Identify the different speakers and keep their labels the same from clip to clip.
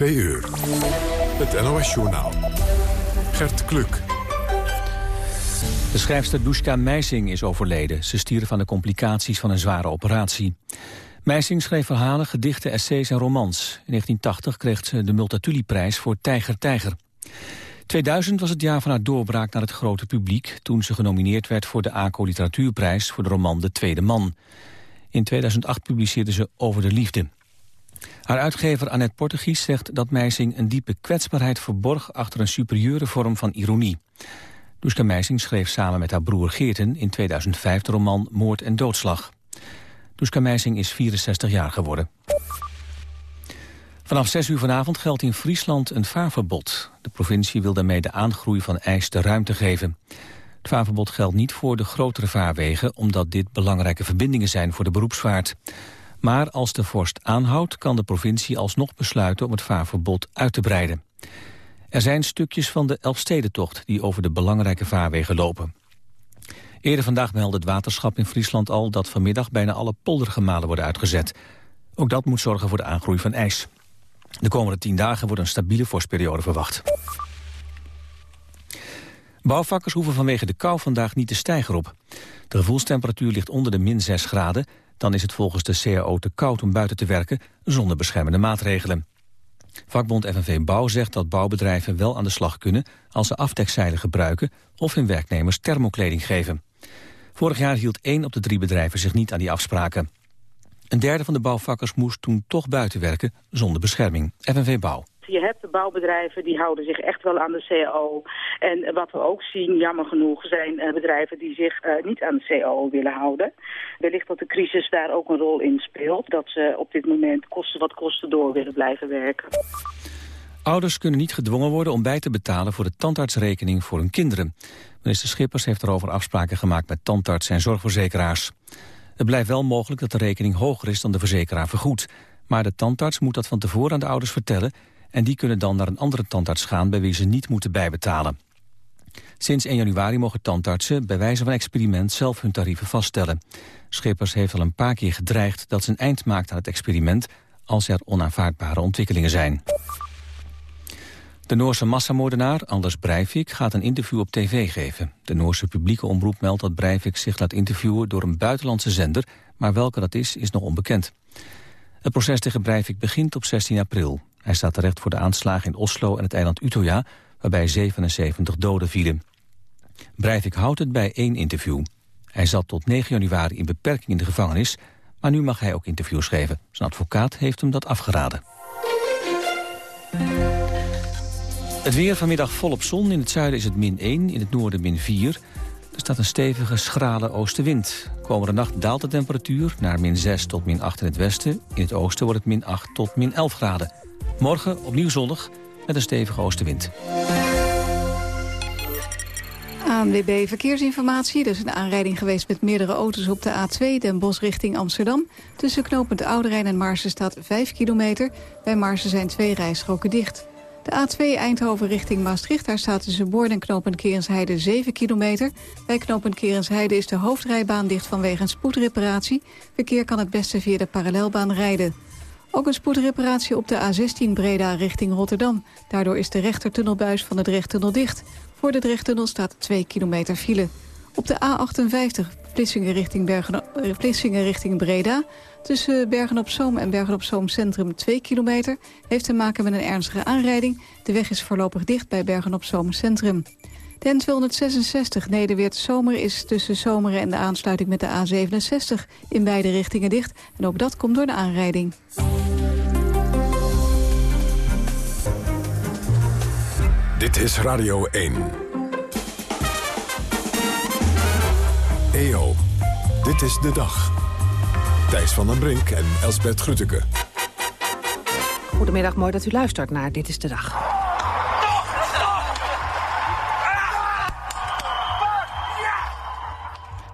Speaker 1: Twee uur. Het NOS-journaal. Gert Kluk.
Speaker 2: De schrijfster Dushka Meising is overleden. Ze stierf aan de complicaties van een zware operatie. Meising schreef verhalen, gedichten, essays en romans. In 1980 kreeg ze de Multatuli-prijs voor Tijger Tijger. 2000 was het jaar van haar doorbraak naar het grote publiek... toen ze genomineerd werd voor de ACO Literatuurprijs... voor de roman De Tweede Man. In 2008 publiceerde ze Over de Liefde. Haar uitgever Annette Portegies zegt dat Meising een diepe kwetsbaarheid verborg achter een superieure vorm van ironie. Duska Meising schreef samen met haar broer Geerten in 2005 de roman Moord en Doodslag. Duska Meising is 64 jaar geworden. Vanaf 6 uur vanavond geldt in Friesland een vaarverbod. De provincie wil daarmee de aangroei van ijs de ruimte geven. Het vaarverbod geldt niet voor de grotere vaarwegen... omdat dit belangrijke verbindingen zijn voor de beroepsvaart. Maar als de vorst aanhoudt, kan de provincie alsnog besluiten om het vaarverbod uit te breiden. Er zijn stukjes van de Elfstedentocht die over de belangrijke vaarwegen lopen. Eerder vandaag meldde het waterschap in Friesland al dat vanmiddag bijna alle poldergemalen worden uitgezet. Ook dat moet zorgen voor de aangroei van ijs. De komende tien dagen wordt een stabiele vorstperiode verwacht. Bouwvakkers hoeven vanwege de kou vandaag niet de stijger op. De gevoelstemperatuur ligt onder de min 6 graden dan is het volgens de CAO te koud om buiten te werken zonder beschermende maatregelen. Vakbond FNV Bouw zegt dat bouwbedrijven wel aan de slag kunnen als ze afdekzeilen gebruiken of hun werknemers thermokleding geven. Vorig jaar hield één op de drie bedrijven zich niet aan die afspraken. Een derde van de bouwvakkers moest toen toch buiten werken zonder bescherming. FNV Bouw.
Speaker 3: Je hebt de bouwbedrijven die houden zich echt wel aan de CAO. En wat we ook zien, jammer genoeg, zijn uh, bedrijven die zich uh, niet aan de CAO willen houden. Wellicht dat de crisis daar ook een rol in speelt. Dat ze op dit moment kosten wat kosten door willen blijven werken.
Speaker 2: Ouders kunnen niet gedwongen worden om bij te betalen voor de tandartsrekening voor hun kinderen. Minister Schippers heeft erover afspraken gemaakt met tandarts en zorgverzekeraars. Het blijft wel mogelijk dat de rekening hoger is dan de verzekeraar vergoedt. Maar de tandarts moet dat van tevoren aan de ouders vertellen en die kunnen dan naar een andere tandarts gaan bij wie ze niet moeten bijbetalen. Sinds 1 januari mogen tandartsen bij wijze van experiment zelf hun tarieven vaststellen. Schippers heeft al een paar keer gedreigd dat ze een eind maakt aan het experiment als er onaanvaardbare ontwikkelingen zijn. De Noorse massamoordenaar Anders Breivik gaat een interview op tv geven. De Noorse publieke omroep meldt dat Breivik zich laat interviewen door een buitenlandse zender, maar welke dat is, is nog onbekend. Het proces tegen Breivik begint op 16 april. Hij staat terecht voor de aanslagen in Oslo en het eiland Utøya, waarbij 77 doden vielen. Breivik houdt het bij één interview. Hij zat tot 9 januari in beperking in de gevangenis, maar nu mag hij ook interviews geven. Zijn advocaat heeft hem dat afgeraden. Het weer vanmiddag volop zon. In het zuiden is het min 1, in het noorden min 4. Er staat een stevige, schrale oostenwind. Komende nacht daalt de temperatuur naar min 6 tot min 8 in het westen. In het oosten wordt het min 8 tot min 11 graden. Morgen opnieuw zonnig met een stevige oostenwind.
Speaker 4: ANWB Verkeersinformatie. Er is een aanrijding geweest met meerdere auto's op de A2... Den Bosch richting Amsterdam. Tussen knooppunt Ouderijn en Marsen staat 5 kilometer. Bij Marsen zijn twee rijstroken dicht. De A2 Eindhoven richting Maastricht. Daar staat tussen Boord en knooppunt Kerensheide 7 kilometer. Bij knooppunt Kerensheide is de hoofdrijbaan dicht vanwege een spoedreparatie. Verkeer kan het beste via de parallelbaan rijden. Ook een spoedreparatie op de A16 Breda richting Rotterdam. Daardoor is de rechtertunnelbuis van de Drechttunnel dicht. Voor de Drechttunnel staat 2 kilometer file. Op de A58 Vlissingen richting, Bergen, Vlissingen richting Breda. Tussen Bergen-op-Zoom en Bergen-op-Zoom Centrum 2 kilometer... heeft te maken met een ernstige aanrijding. De weg is voorlopig dicht bij Bergen-op-Zoom Centrum. De N266 Nederweert-Zomer is tussen Zomeren en de aansluiting met de A67 in beide richtingen dicht. En ook dat komt door de aanrijding.
Speaker 1: Dit is Radio 1. EO, dit is de dag. Thijs van den Brink en Elsbert Grütke.
Speaker 5: Goedemiddag, mooi dat u luistert naar Dit is de Dag.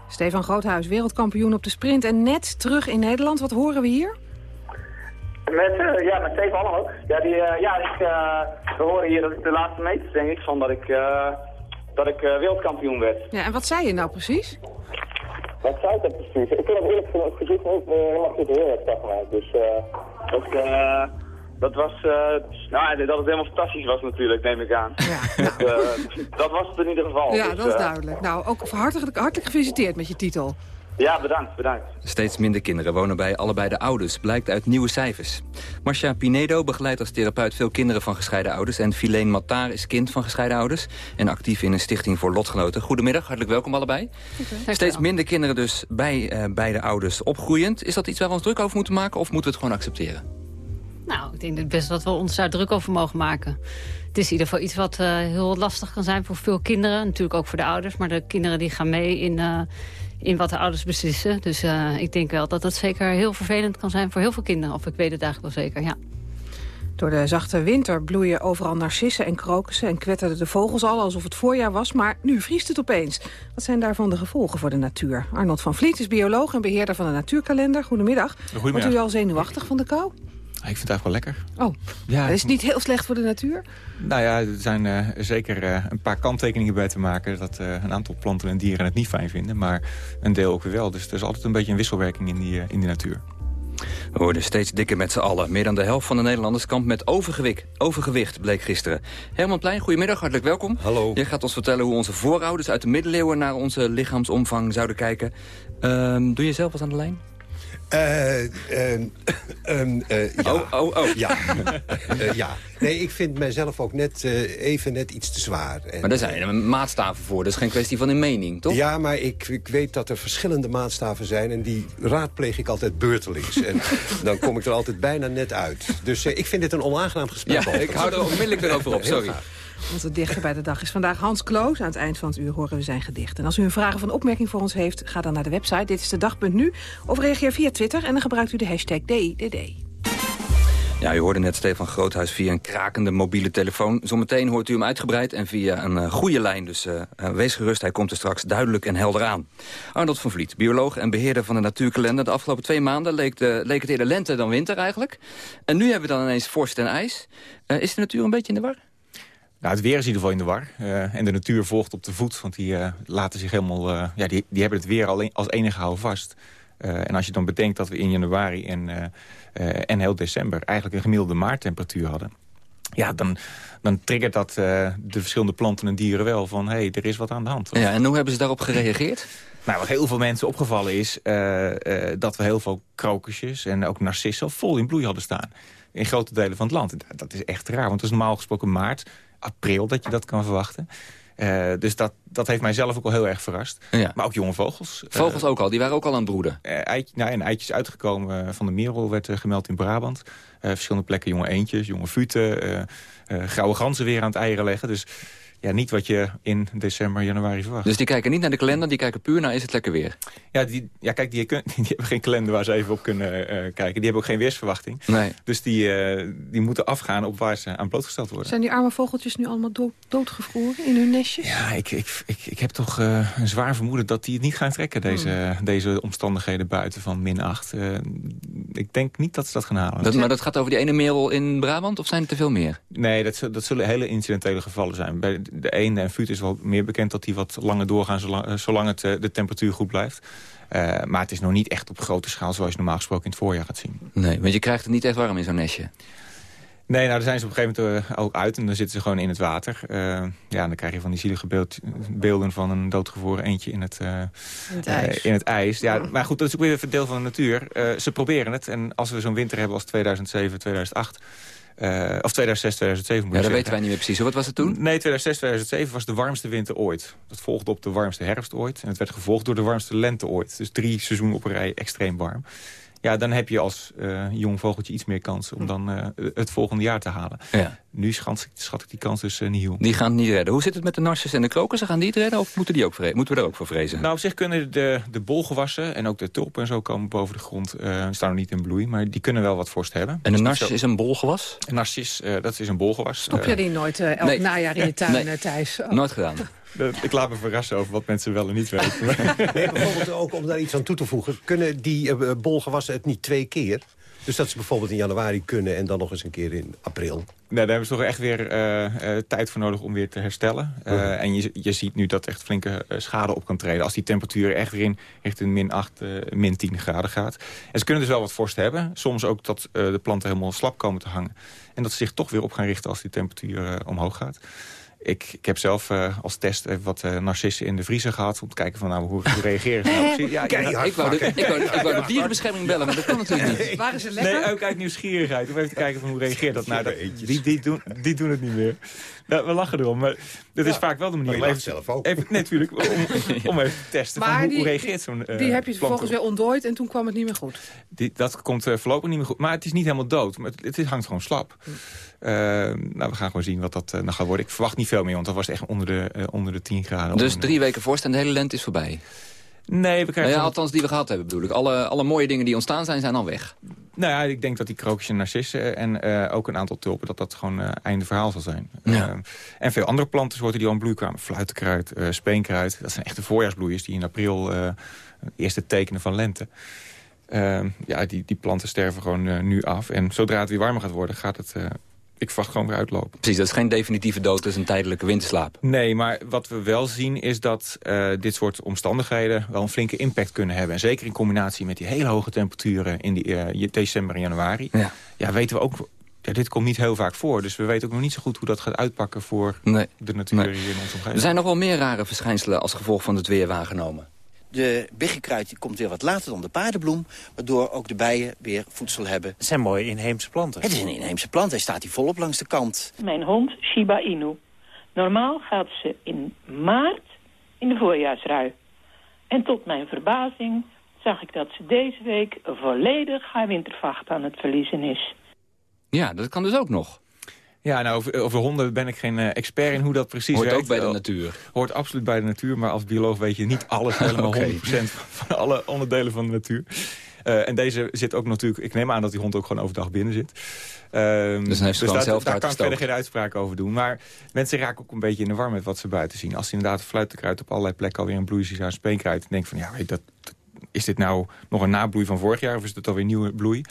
Speaker 5: Stefan Groothuis, wereldkampioen op de sprint en net terug in Nederland. Wat horen we hier?
Speaker 6: Met, uh, ja, met Stefan ook. Ja, die, uh, ja ik, uh, we horen hier dat ik de laatste meters, denk ik, van dat ik, dat ik wereldkampioen werd.
Speaker 5: Ja, en wat zei je nou precies?
Speaker 6: Wat zei ik precies? Ik het eerlijk gezegd niet helemaal goed horen, zeg maar. Dus ik, dat was, nou, dat het helemaal fantastisch was natuurlijk, neem ik aan. Ja. Dat, dat was het in ieder geval.
Speaker 5: Ja,
Speaker 6: dus,
Speaker 5: dat is duidelijk. Nou, ook hartelijk, hartelijk gefeliciteerd met je titel.
Speaker 6: Ja, bedankt, bedankt.
Speaker 7: Steeds minder kinderen wonen bij allebei de ouders, blijkt uit nieuwe cijfers. Marcia Pinedo begeleidt als therapeut veel kinderen van gescheiden ouders... en Filene Matar is kind van gescheiden ouders... en actief in een stichting voor lotgenoten. Goedemiddag, hartelijk welkom allebei. Steeds minder kinderen dus bij uh, beide ouders opgroeiend. Is dat iets waar we ons druk over moeten maken of moeten we het gewoon accepteren?
Speaker 8: Nou, ik denk het best dat we ons daar druk over mogen maken. Het is in ieder geval iets wat uh, heel lastig kan zijn voor veel kinderen. Natuurlijk ook voor de ouders, maar de kinderen die gaan mee in... Uh, in wat de ouders beslissen. Dus uh, ik denk wel dat dat zeker heel vervelend kan zijn voor heel veel kinderen. Of ik weet het eigenlijk wel zeker, ja.
Speaker 5: Door de zachte winter bloeien overal narcissen en krokussen... en kwetterden de vogels al alsof het voorjaar was, maar nu vriest het opeens. Wat zijn daarvan de gevolgen voor de natuur? Arnold van Vliet is bioloog en beheerder van de Natuurkalender. Goedemiddag.
Speaker 9: Goedemiddag.
Speaker 5: Wordt u al zenuwachtig van de kou?
Speaker 9: Ik vind het eigenlijk wel lekker.
Speaker 5: Oh, ja, is het niet heel slecht voor de natuur?
Speaker 9: Nou ja, er zijn uh, zeker uh, een paar kanttekeningen bij te maken... dat uh, een aantal planten en dieren het niet fijn vinden, maar een deel ook weer wel. Dus er is altijd een beetje een wisselwerking in die, in die natuur.
Speaker 7: We worden steeds dikker met z'n allen. Meer dan de helft van de Nederlanders kampt met overgewicht, overgewicht, bleek gisteren. Herman Plein, goedemiddag, hartelijk welkom.
Speaker 10: Hallo.
Speaker 7: Je gaat ons vertellen hoe onze voorouders uit de middeleeuwen... naar onze lichaamsomvang zouden kijken. Ehm, doe je zelf wat aan de lijn?
Speaker 10: Uh, uh, uh, ja.
Speaker 7: Oh, oh, oh.
Speaker 10: Ja. ja. Nee, ik vind mijzelf ook net even net iets te zwaar.
Speaker 7: En, maar daar zijn er maatstaven voor. Dat is geen kwestie van een mening, toch?
Speaker 10: Ja, maar ik, ik weet dat er verschillende maatstaven zijn... en die raadpleeg ik altijd beurtelings. en dan kom ik er altijd bijna net uit. Dus ik vind dit een onaangenaam gesprek.
Speaker 7: Ja, ik hou er onmiddellijk weer over op, sorry.
Speaker 5: Onze dichter bij de dag is vandaag Hans Kloos. Aan het eind van het uur horen we zijn gedicht. En als u een vraag of een opmerking voor ons heeft, ga dan naar de website. Dit is de dag.nu. Of reageer via Twitter en dan gebruikt u de hashtag DIDD.
Speaker 7: Ja, u hoorde net Stefan Groothuis via een krakende mobiele telefoon. Zometeen hoort u hem uitgebreid en via een uh, goede lijn. Dus uh, wees gerust, hij komt er straks duidelijk en helder aan. Arnold van Vliet, bioloog en beheerder van de Natuurkalender. De afgelopen twee maanden leek, de, leek het eerder lente dan winter eigenlijk. En nu hebben we dan ineens vorst en ijs. Is de natuur een beetje in de war?
Speaker 9: Nou, het weer is in ieder geval in de war. Uh, en de natuur volgt op de voet. Want die uh, laten zich helemaal. Uh, ja, die, die hebben het weer alleen als enige houden vast. en als je dan bedenkt dat we in januari en, en heel december eigenlijk een gemiddelde maartemperatuur hadden. Ja, dan, dan triggert dat de verschillende planten en dieren wel van... hé, hey, er is wat aan de hand.
Speaker 7: Ja, en hoe hebben ze daarop gereageerd?
Speaker 9: Nou, wat heel veel mensen opgevallen is... dat we heel veel krokusjes en ook narcissen vol in bloei hadden staan. In grote delen van het land. Dat is echt raar, want het is normaal gesproken maart april dat je dat kan verwachten. Uh, dus dat, dat heeft mij zelf ook wel heel erg verrast.
Speaker 7: Ja.
Speaker 9: Maar ook jonge vogels.
Speaker 7: Vogels uh, ook al, die waren ook al aan het broeden?
Speaker 9: Uh, eitje, nou, een eitjes uitgekomen van de merel werd gemeld in Brabant. verschillende plekken jonge eendjes, jonge futen. grauwe ganzen weer aan het eieren leggen. Dus ja, niet wat je in december, januari verwacht.
Speaker 7: Dus die kijken niet naar de kalender, die kijken puur naar is het lekker weer?
Speaker 9: Ja, die, ja kijk, die, die hebben geen kalender waar ze even op kunnen uh, kijken. Die hebben ook geen weersverwachting.
Speaker 7: Nee.
Speaker 9: Dus die, uh, die moeten afgaan op waar ze aan blootgesteld worden.
Speaker 5: Zijn die arme vogeltjes nu allemaal dood, doodgevroren in hun nestjes?
Speaker 9: Ja, ik, ik, ik, ik heb toch uh, een zwaar vermoeden dat die het niet gaan trekken, deze, hmm. deze omstandigheden buiten van min 8. ik denk niet dat ze dat gaan halen.
Speaker 7: Dat, maar dat gaat over die ene merel in Brabant of zijn er te veel meer?
Speaker 9: Nee, dat, dat zullen hele incidentele gevallen zijn. Bij de ene en fut is wel meer bekend dat die wat langer doorgaan... zolang, zolang het, de temperatuur goed blijft. Uh, maar het is nog niet echt op grote schaal zoals je normaal gesproken in het voorjaar gaat zien.
Speaker 7: Nee, want je krijgt het niet echt warm in zo'n nestje.
Speaker 9: Nee, nou, daar zijn ze op een gegeven moment ook uit en dan zitten ze gewoon in het water. Uh, ja, dan krijg je van die zielige beeld, beelden van een doodgevroren eentje in het, uh,
Speaker 5: in het ijs.
Speaker 9: in het ijs. Ja, maar goed, dat is ook weer een deel van de natuur. ze proberen het en als we zo'n winter hebben als 2007, 2008... Uh, of 2006, 2007 moet
Speaker 7: Ja,
Speaker 9: dat
Speaker 7: weten wij niet meer precies. Wat was het toen?
Speaker 9: Nee, 2006, 2007 was de warmste winter ooit. Dat volgde op de warmste herfst ooit. En het werd gevolgd door de warmste lente ooit. Dus drie seizoenen op een rij extreem warm. Ja, dan heb je als uh, jong vogeltje iets meer kans om dan uh, het volgende jaar te halen.
Speaker 7: Ja.
Speaker 9: Nu schat, schat ik die kans dus uh, niet heel.
Speaker 7: Die gaan het niet redden. Hoe zit het met de narces en de krokussen? Gaan die het redden of moeten, die ook moeten we er ook voor vrezen?
Speaker 9: Nou, op zich kunnen de, de bolgewassen en ook de tulpen en zo komen boven de grond. Uh, staan nog niet in bloei, maar die kunnen wel wat vorst hebben.
Speaker 7: En een narcis is een bolgewas?
Speaker 9: Een narcis, uh, dat is een bolgewas.
Speaker 5: Stop je die nooit elk nee. najaar in je tuin, nee. Thijs?
Speaker 7: Oh. Nooit gedaan.
Speaker 9: Ik laat me verrassen over wat mensen wel en niet weten.
Speaker 10: nee, bijvoorbeeld ook om daar iets aan toe te voegen. Kunnen die uh, bolgewassen het niet twee keer? Dus dat ze bijvoorbeeld in januari kunnen en dan nog eens een keer in april.
Speaker 9: Nee, daar hebben ze toch echt weer uh, uh, tijd voor nodig om weer te herstellen. Uh, En je, je ziet nu dat echt flinke schade op kan treden. Als die temperatuur echt weer in richting min 8, min 10 graden gaat. En ze kunnen dus wel wat vorst hebben. Soms ook dat de planten helemaal slap komen te hangen. En dat ze zich toch weer op gaan richten als die temperatuur omhoog gaat. Ik, ik heb zelf uh, als test even wat uh, narcissen in de vriezer gehad... om te kijken van, nou, hoe, hoe reageren ze nou
Speaker 7: Ja, ja, ik, wou de, ik, wou, ik wou de dierenbescherming bellen, maar dat kan natuurlijk niet.
Speaker 5: Waren ze lekker?
Speaker 9: Nee, ook uit nieuwsgierigheid. Om even te kijken van hoe reageert dat nou. Dat, die, die, doen, die doen het niet meer. Ja, we lachen erom, maar dat is vaak wel de manier...
Speaker 10: Maar je even, zelf ook.
Speaker 9: Even, natuurlijk, om, om even te testen van hoe,
Speaker 5: die,
Speaker 9: hoe reageert zo'n
Speaker 5: uh, Die heb je vervolgens weer ontdooid en toen kwam het niet meer goed.
Speaker 9: Die, dat komt voorlopig niet meer goed. Maar het is niet helemaal dood. Maar het, het hangt gewoon slap. Hm. Uh, nou, we gaan gewoon zien wat dat uh, gaat worden. Ik verwacht niet veel meer, want dat was echt onder de, uh, onder de 10 graden.
Speaker 7: Dus drie weken vorst en de hele lente is voorbij?
Speaker 9: Nee, we krijgen...
Speaker 7: Nou ja, althans die we gehad hebben bedoel ik. Alle, alle mooie dingen die ontstaan zijn, zijn al weg.
Speaker 9: Nou ja, ik denk dat die krokusje narcissen en ook een aantal tulpen... dat dat gewoon einde verhaal zal zijn.
Speaker 7: Ja.
Speaker 9: en veel andere plantensoorten die al in bloei kwamen. Fluitenkruid, speenkruid. Dat zijn echte voorjaarsbloeiers die in april eerste tekenen van lente. ja, die, die planten sterven gewoon nu af. En zodra het weer warmer gaat worden, gaat het ik verwacht gewoon weer uitlopen.
Speaker 7: Precies, dat is geen definitieve dood, dat is een tijdelijke winterslaap.
Speaker 9: Nee, maar wat we wel zien is dat uh, dit soort omstandigheden... wel een flinke impact kunnen hebben. En zeker in combinatie met die hele hoge temperaturen in die, uh, december en januari... Ja. ja, weten we ook ja, dit komt niet heel vaak voor. Dus we weten ook nog niet zo goed hoe dat gaat uitpakken voor nee. de natuur nee. hier in onze omgeving.
Speaker 7: Er zijn nog wel meer rare verschijnselen als gevolg van het weer waargenomen.
Speaker 11: De biggekruid komt weer wat later dan de paardenbloem... waardoor ook de bijen weer voedsel hebben.
Speaker 12: Het zijn mooie inheemse planten.
Speaker 11: Het is een inheemse plant, hij staat hier volop langs de kant.
Speaker 13: Mijn hond Shiba Inu. Normaal gaat ze in maart in de voorjaarsrui. En tot mijn verbazing zag ik dat ze deze week volledig haar wintervacht aan het verliezen is.
Speaker 7: Ja, dat kan dus ook nog.
Speaker 9: Ja, nou, over, over, honden ben ik geen uh, expert in hoe dat precies
Speaker 7: Hoort
Speaker 9: werkt.
Speaker 7: ook bij de natuur.
Speaker 9: Hoort absoluut bij de natuur, maar als bioloog weet je niet alles helemaal okay. 100% van alle onderdelen van de natuur. Uh, en deze zit ook natuurlijk, ik neem aan dat die hond ook gewoon overdag binnen zit.
Speaker 7: Uh, dus dan heeft ze dus
Speaker 9: zelf daar kan ik verder geen uitspraak over doen. Maar mensen raken ook een beetje in de war met wat ze buiten zien. Als ze inderdaad fluitenkruid op allerlei plekken alweer een bloei aan speenkruid. En denk van, ja, weet dat, dat is dit nou nog een nabloei van vorig jaar of is het alweer nieuwe bloei?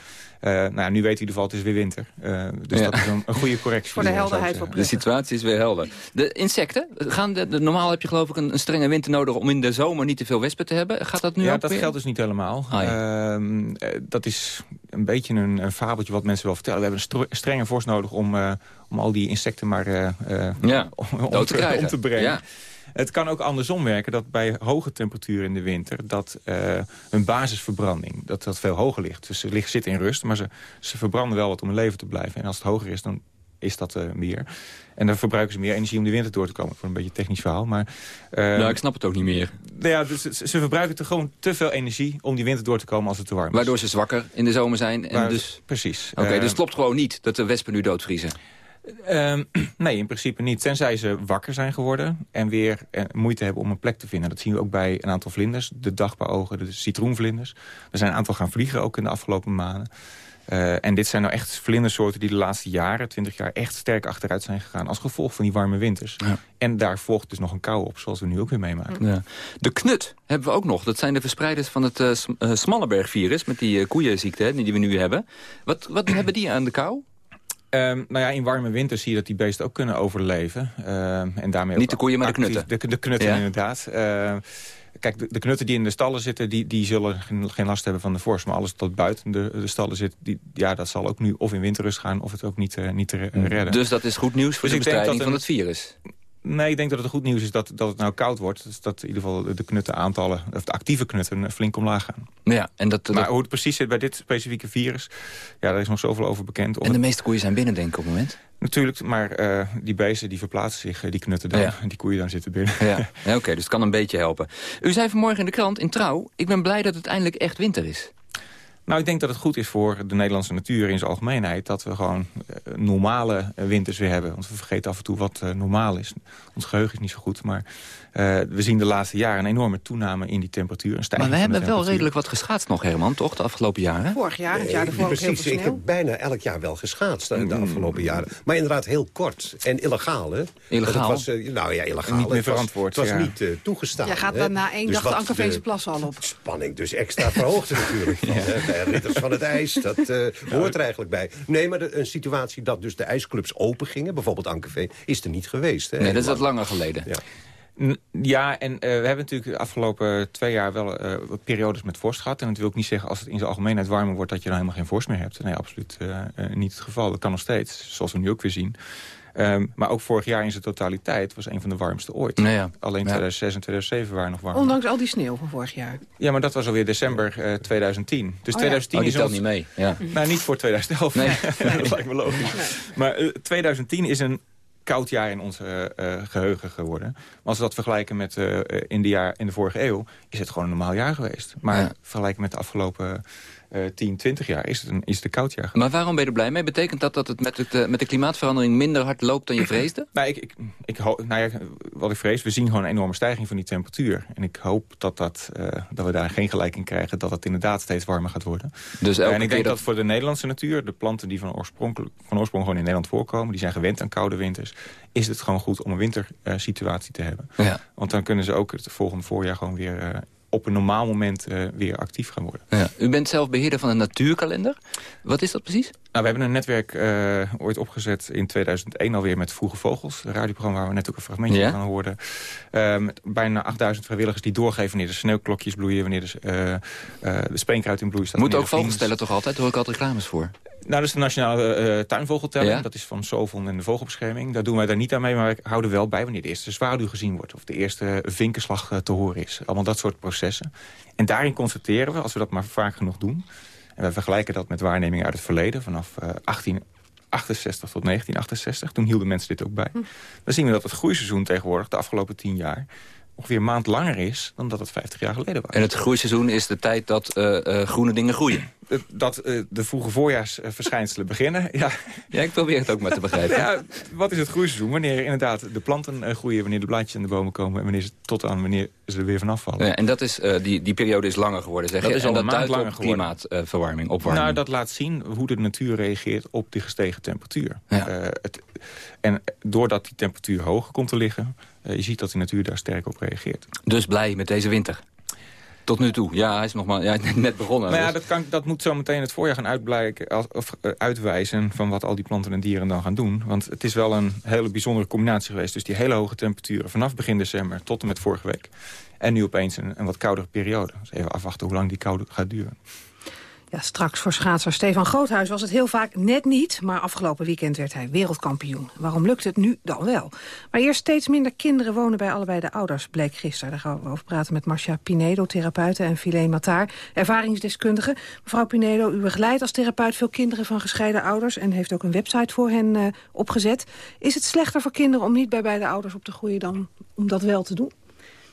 Speaker 9: Uh, nou, nu weet in ieder geval, het is weer winter. Uh, dus ja. dat is een, een, goede correctie.
Speaker 5: Voor de helderheid van
Speaker 7: De situatie is weer helder. De insecten, gaan de, de, normaal heb je geloof ik een, een, strenge winter nodig... om in de zomer niet te veel wespen te hebben. Gaat dat nu
Speaker 9: ja,
Speaker 7: ook
Speaker 9: dat
Speaker 7: weer?
Speaker 9: geldt dus niet helemaal. Ah, ja. uh, dat is een beetje een, een, fabeltje wat mensen wel vertellen. We hebben een strenge vorst nodig om, uh, om al die insecten maar
Speaker 7: ja,
Speaker 9: om,
Speaker 7: om, te,
Speaker 9: om te brengen. Het kan ook andersom werken dat bij hoge temperaturen in de winter... dat uh, hun basisverbranding dat dat veel hoger ligt. Dus ze liggen, zitten in rust, maar ze, ze verbranden wel wat om in leven te blijven. En als het hoger is, dan is dat uh, meer. En dan verbruiken ze meer energie om de winter door te komen. Voor een beetje een technisch verhaal. Maar, uh,
Speaker 7: nou, ik snap het ook niet meer.
Speaker 9: Nou ja, dus ze, ze verbruiken te gewoon te veel energie om die winter door te komen als het te warm is.
Speaker 7: Waardoor ze zwakker in de zomer zijn. En
Speaker 9: Waar,
Speaker 7: dus...
Speaker 9: Precies.
Speaker 7: Oké, okay, uh, dus het klopt gewoon niet dat de wespen nu doodvriezen.
Speaker 9: Uh, nee, in principe niet. Tenzij ze wakker zijn geworden en weer uh, moeite hebben om een plek te vinden. Dat zien we ook bij een aantal vlinders. De dagbouwogen, de citroenvlinders. Er zijn een aantal gaan vliegen, ook in de afgelopen maanden. Uh, en dit zijn nou echt vlindersoorten die de laatste jaren, 20 jaar, echt sterk achteruit zijn gegaan. Als gevolg van die warme winters. Ja. En daar volgt dus nog een kou op, zoals we nu ook weer meemaken.
Speaker 7: Ja. De knut hebben we ook nog. Dat zijn de verspreiders van het uh, Smallenberg-virus, met die uh, koeienziekte hè, die we nu hebben. Wat, wat hebben die aan de kou?
Speaker 9: Um, nou ja, in warme winters zie je dat die beesten ook kunnen overleven. Uh, en daarmee
Speaker 7: Niet de koeien, maar de knutten.
Speaker 9: De, de knutten, ja. inderdaad. Uh, kijk, de, de, knutten die in de stallen zitten, die, die zullen geen, geen last hebben van de vorst. Maar alles dat buiten de, de stallen zit, die, ja, dat zal ook nu of in winterrust gaan... of het ook niet, uh, niet te redden.
Speaker 7: Dus dat is goed nieuws voor dus de bestrijding van het virus?
Speaker 9: Nee, ik denk dat het goed nieuws is dat, dat het nou koud wordt. Dus dat in ieder geval de knuttenaantallen, of de actieve knutten, flink omlaag gaan.
Speaker 7: Ja, en dat,
Speaker 9: maar hoe het precies zit bij dit specifieke virus, ja, daar is nog zoveel over bekend.
Speaker 7: En de meeste koeien zijn binnen, denk ik, op het moment?
Speaker 9: Natuurlijk, maar uh, die beesten die verplaatsen zich, die knutten dan. Ja. En die koeien dan zitten binnen.
Speaker 7: Ja, ja oké, okay, dus het kan een beetje helpen. U zei vanmorgen in de krant, in Trouw, ik ben blij dat het eindelijk echt winter is.
Speaker 9: Nou, ik denk dat het goed is voor de Nederlandse natuur in zijn algemeenheid... dat we gewoon uh, normale winters weer hebben. Want we vergeten af en toe wat uh, normaal is. Ons geheugen is niet zo goed, maar uh, we zien de laatste jaren... een enorme toename in die temperatuur. Een
Speaker 7: maar we hebben wel redelijk wat geschaatst nog, Herman, toch? De afgelopen jaren?
Speaker 5: Vorig jaar, het jaar ervoor
Speaker 10: Precies,
Speaker 5: heel
Speaker 10: ik heb bijna elk jaar wel geschaatst de, de afgelopen jaren. Maar inderdaad heel kort en illegaal, hè?
Speaker 7: Illegaal?
Speaker 10: Was, nou ja, illegaal.
Speaker 9: Niet meer verantwoord.
Speaker 10: Het was,
Speaker 9: ja.
Speaker 10: het was niet toegestaan.
Speaker 5: Jij gaat dan na één
Speaker 10: dus
Speaker 5: dag de Ankerveense plassen al op.
Speaker 10: Spanning dus extra verhoogd natuurlijk. Van, ja. ridders van het ijs. Dat uh, hoort er eigenlijk bij. Nee, maar de, een situatie dat dus de ijsclubs open gingen... bijvoorbeeld Ankeveen, is er niet geweest. Hè,
Speaker 7: nee, dat is wat langer geleden.
Speaker 9: Ja. Ja, en uh, we hebben natuurlijk de afgelopen twee jaar wel uh, periodes met vorst gehad. En dat wil ook niet zeggen als het in zijn algemeenheid warmer wordt... dat je dan helemaal geen vorst meer hebt. Nee, absoluut uh, niet het geval. Dat kan nog steeds, zoals we nu ook weer zien. Um, maar ook vorig jaar in zijn totaliteit was een van de warmste ooit.
Speaker 7: Nou ja.
Speaker 9: Alleen 2006 en 2007 waren nog warm.
Speaker 5: Ondanks al die sneeuw van vorig jaar.
Speaker 9: Ja, maar dat was alweer december uh, 2010. Dus
Speaker 7: oh,
Speaker 9: 2010
Speaker 7: ja. oh, die
Speaker 9: is
Speaker 7: telt niet mee. Ja.
Speaker 9: Nou, niet voor 2011.
Speaker 7: Nee.
Speaker 9: nee. dat lijkt me logisch. Nee. Maar uh, 2010 is een koud jaar in ons uh, geheugen geworden. Maar als we dat vergelijken met uh, in, de jaar, in de vorige eeuw... is het gewoon een normaal jaar geweest. Maar ja. vergelijken met de afgelopen uh, 10, 20 jaar is het een, is het een koud jaar.
Speaker 7: Maar waarom ben je er blij mee? Betekent dat dat het met, het, uh, met de klimaatverandering minder hard loopt dan je vreesde?
Speaker 9: nou, ik, ik, ik nou ja, wat ik vrees, we zien gewoon een enorme stijging van die temperatuur. En ik hoop dat, dat, uh, dat we daar geen gelijk in krijgen... dat het inderdaad steeds warmer gaat worden.
Speaker 7: Dus
Speaker 9: en ik denk dat... dat voor de Nederlandse natuur... de planten die van oorsprong, van oorsprong gewoon in Nederland voorkomen... die zijn gewend aan koude winters... is het gewoon goed om een wintersituatie te hebben.
Speaker 7: Ja.
Speaker 9: Want dan kunnen ze ook het volgende voorjaar gewoon weer... Op een normaal moment uh, weer actief gaan worden.
Speaker 7: Ja. U bent zelf beheerder van een natuurkalender. Wat is dat precies?
Speaker 9: Nou, we hebben een netwerk uh, ooit opgezet in 2001 alweer met Vroege Vogels. Een radioprogramma waar we net ook een fragmentje ja? van hoorden. Uh, met bijna 8000 vrijwilligers die doorgeven wanneer de sneeuwklokjes bloeien... wanneer de, uh, de speenkruid in bloei staat.
Speaker 7: Moet ook vogels stellen toch altijd? Daar hoor ik altijd reclames voor.
Speaker 9: Nou, dat is de nationale uh, tuinvogeltelling. Ja? Dat is van Sovon en de Vogelbescherming. Daar doen wij daar niet aan mee, maar we houden wel bij... wanneer de eerste zwaarduw gezien wordt... of de eerste vinkenslag te horen is. Allemaal dat soort processen. En daarin constateren we, als we dat maar vaak genoeg doen... en we vergelijken dat met waarnemingen uit het verleden... vanaf uh, 1868 tot 1968, toen hielden mensen dit ook bij... Hm. dan zien we dat het groeiseizoen tegenwoordig de afgelopen tien jaar ongeveer een maand langer is dan dat het 50 jaar geleden was.
Speaker 7: En het groeiseizoen is de tijd dat uh, uh, groene dingen groeien?
Speaker 9: Dat uh, de vroege voorjaarsverschijnselen beginnen, ja.
Speaker 7: Ja, ik probeer het ook maar te begrijpen.
Speaker 9: ja, wat is het groeiseizoen? Wanneer inderdaad de planten groeien, wanneer de blaadjes aan de bomen komen... en wanneer ze tot aan wanneer ze er weer vanaf vallen.
Speaker 7: Ja, en dat is, die, die periode is langer geworden, zeg
Speaker 9: dat
Speaker 7: je?
Speaker 9: Is al
Speaker 7: en dat
Speaker 9: langer
Speaker 7: op klimaatverwarming, opwarming?
Speaker 9: Nou, dat laat zien hoe de natuur reageert op die gestegen temperatuur.
Speaker 7: Ja.
Speaker 9: het, en doordat die temperatuur hoger komt te liggen... Uh, je ziet dat de natuur daar sterk op reageert.
Speaker 7: Dus blij met deze winter? Tot nu toe. Ja, hij is nog maar ja, net begonnen.
Speaker 9: Nou ja,
Speaker 7: dus.
Speaker 9: dat, kan, dat moet zo meteen het voorjaar gaan uitblijken, als, of uh, uitwijzen van wat al die planten en dieren dan gaan doen. Want het is wel een hele bijzondere combinatie geweest. Dus die hele hoge temperaturen vanaf begin december tot en met vorige week. En nu opeens een, een wat koudere periode. Dus even afwachten hoe lang die koude gaat duren.
Speaker 5: Straks voor schaatser Stefan Groothuis was het heel vaak net niet... maar afgelopen weekend werd hij wereldkampioen. Waarom lukt het nu dan wel? Maar eerst steeds minder kinderen wonen bij allebei de ouders... bleek gisteren. Daar gaan we over praten met Marcia Pinedo, therapeute... en Filet Mataar, ervaringsdeskundige. Mevrouw Pinedo, u begeleidt als therapeut veel kinderen van gescheiden ouders... en heeft ook een website voor hen uh, opgezet. Is het slechter voor kinderen om niet bij beide ouders op te groeien... dan om dat wel te doen?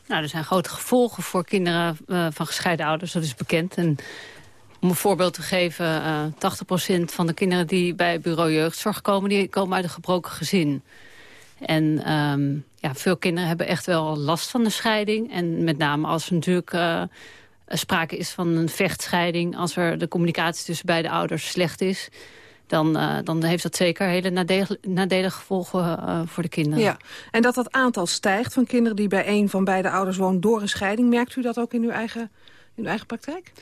Speaker 8: Nou, er zijn grote gevolgen voor kinderen uh, van gescheiden ouders, dat is bekend. En om een voorbeeld te geven, uh, 80% van de kinderen die bij bureau jeugdzorg komen... die komen uit een gebroken gezin. En um, ja, veel kinderen hebben echt wel last van de scheiding. En met name als er natuurlijk uh, sprake is van een vechtscheiding... als er de communicatie tussen beide ouders slecht is... Dan, uh, dan heeft dat zeker hele nadelige, nadelige gevolgen voor de kinderen.
Speaker 5: Ja, en dat dat aantal stijgt van kinderen die bij een van beide ouders woont... door een scheiding, merkt u dat ook in uw eigen, in uw eigen praktijk?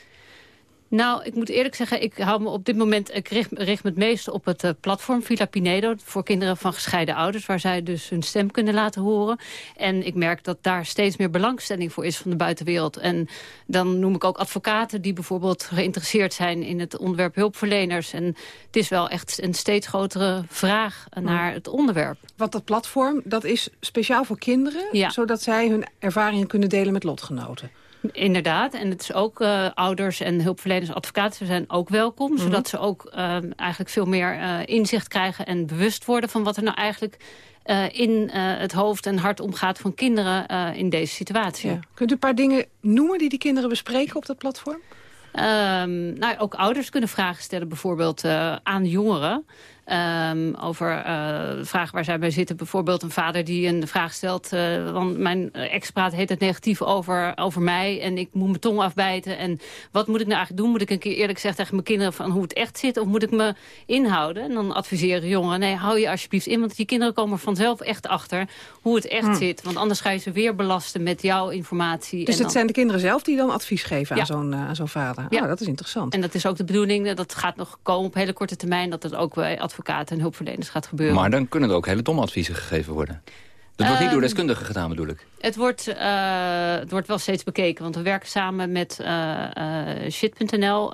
Speaker 8: Nou, ik moet eerlijk zeggen, ik hou me op dit moment, ik richt, richt me het meest op het uh, platform Villa Pinedo voor kinderen van gescheiden ouders, waar zij dus hun stem kunnen laten horen. En ik merk dat daar steeds meer belangstelling voor is van de buitenwereld. En dan noem ik ook advocaten die bijvoorbeeld geïnteresseerd zijn in het onderwerp hulpverleners. En het is wel echt een steeds grotere vraag naar het onderwerp.
Speaker 5: Want dat platform, dat is speciaal voor kinderen,
Speaker 8: ja.
Speaker 5: zodat zij hun ervaringen kunnen delen met lotgenoten.
Speaker 8: Inderdaad, en het is ook uh, ouders en hulpverleners, advocaten zijn ook welkom. Mm -hmm. Zodat ze ook uh, eigenlijk veel meer uh, inzicht krijgen en bewust worden van wat er nou eigenlijk in het hoofd en hart omgaat van kinderen in deze situatie.
Speaker 5: Ja. Kunt u een paar dingen noemen die die kinderen bespreken op dat platform?
Speaker 8: Um, nou, ook ouders kunnen vragen stellen bijvoorbeeld aan jongeren. Um, over uh, vragen waar zij bij zitten. Bijvoorbeeld een vader die een vraag stelt. Uh, want mijn ex praat heet het negatief over, over mij. En ik moet mijn tong afbijten. En wat moet ik nou eigenlijk doen? Moet ik een keer eerlijk zeggen tegen mijn kinderen van hoe het echt zit? Of moet ik me inhouden? En dan adviseren jongeren. Nee, hou je alsjeblieft in. Want die kinderen komen vanzelf echt achter hoe het echt hm. zit. Want anders ga je ze weer belasten met jouw informatie.
Speaker 5: Dus het zijn de kinderen zelf die dan advies geven aan zo'n uh, zo'n vader? Ja, oh, dat is interessant.
Speaker 8: En dat is ook de bedoeling. Dat gaat nog komen op hele korte termijn. Dat het ook bij advocaten en hulpverleners gaat gebeuren.
Speaker 7: Maar dan kunnen er ook hele domme adviezen gegeven worden. Dat wordt niet door ehm, deskundigen gedaan bedoel ik.
Speaker 8: Het wordt, uh, het wordt wel steeds bekeken, want we werken samen met uh, uh, shit.nl.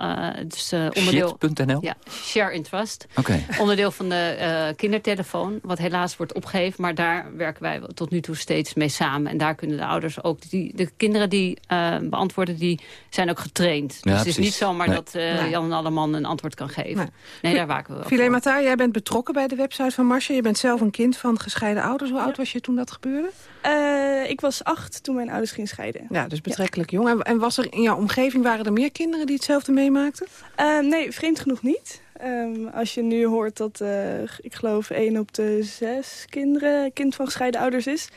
Speaker 7: dus, onderdeel, shit.nl?
Speaker 8: Ja, Share in Trust.
Speaker 7: Okay.
Speaker 8: Onderdeel van de kindertelefoon, wat helaas wordt opgegeven. Maar daar werken wij tot nu toe steeds mee samen. En daar kunnen de ouders ook, die, de kinderen die beantwoorden, die zijn ook getraind. Dus het is niet zomaar dat nee. Jan Alleman een antwoord kan geven. Nee, nee daar waken we wel
Speaker 5: Filet Mata, jij bent betrokken bij de website van Marcia. Je bent zelf een kind van gescheiden ouders. Hoe oud was je toen dat gebeurde?
Speaker 12: Uh, ik was acht toen mijn ouders gingen scheiden.
Speaker 5: Ja, dus betrekkelijk jong. En was er in jouw omgeving, waren er meer kinderen die hetzelfde meemaakten?
Speaker 12: Uh, nee, vreemd genoeg niet. Um, als je nu hoort dat, uh, ik geloof, één op de zes kinderen kind van gescheiden ouders is...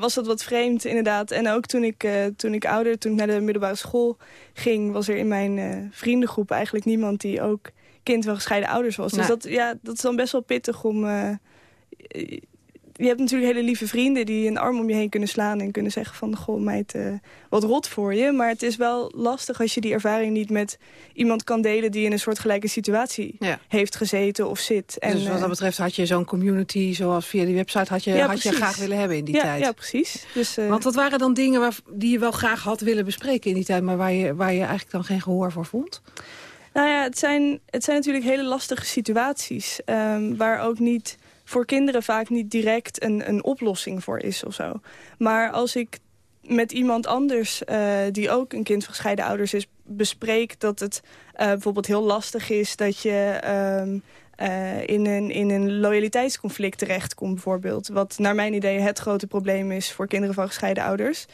Speaker 12: was dat wat vreemd, inderdaad. En ook toen ik, toen ik ouder, toen ik naar de middelbare school ging... was er in mijn vriendengroep eigenlijk niemand die ook kind van gescheiden ouders was. Dus dat, ja, dat is dan best wel pittig om je hebt natuurlijk hele lieve vrienden die een arm om je heen kunnen slaan... en kunnen zeggen van, goh meid, uh, wat rot voor je. Maar het is wel lastig als je die ervaring niet met iemand kan delen... die in een soort gelijke situatie heeft gezeten of zit.
Speaker 5: En, dus wat dat eh, betreft had je zo'n community zoals via die website... had je, had je graag willen hebben in die tijd.
Speaker 12: Ja, precies. Dus,
Speaker 5: uh, Want wat waren dan dingen waar, die je wel graag had willen bespreken in die tijd... maar waar je, waar je eigenlijk dan geen gehoor voor vond?
Speaker 12: Nou ja, het zijn, het zijn natuurlijk hele lastige situaties... Um, waar ook niet voor kinderen vaak niet direct een, een oplossing voor is of zo. Maar als ik met iemand anders uh, die ook een kind van gescheiden ouders is... bespreek dat het uh, bijvoorbeeld heel lastig is dat je... Um, uh, in, een, in een loyaliteitsconflict terechtkomt bijvoorbeeld. Wat naar mijn idee het grote probleem is voor kinderen van gescheiden ouders.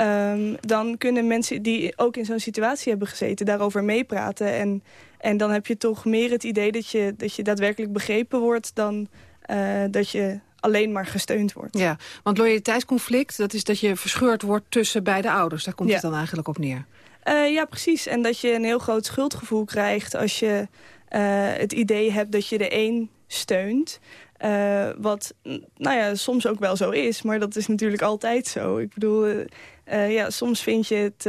Speaker 12: Um, dan kunnen mensen die ook in zo'n situatie hebben gezeten daarover meepraten. En, en dan heb je toch meer het idee dat je, dat je daadwerkelijk begrepen wordt... dan uh, dat je alleen maar gesteund wordt.
Speaker 5: Ja, want loyaliteitsconflict, dat is dat je verscheurd wordt tussen beide ouders. Daar komt het dan eigenlijk op neer.
Speaker 12: Uh, ja, precies. En dat je een heel groot schuldgevoel krijgt als je uh, het idee hebt dat je de een steunt. Uh, wat nou ja, soms ook wel zo is, maar dat is natuurlijk altijd zo. Ik bedoel, ja, soms vind je het,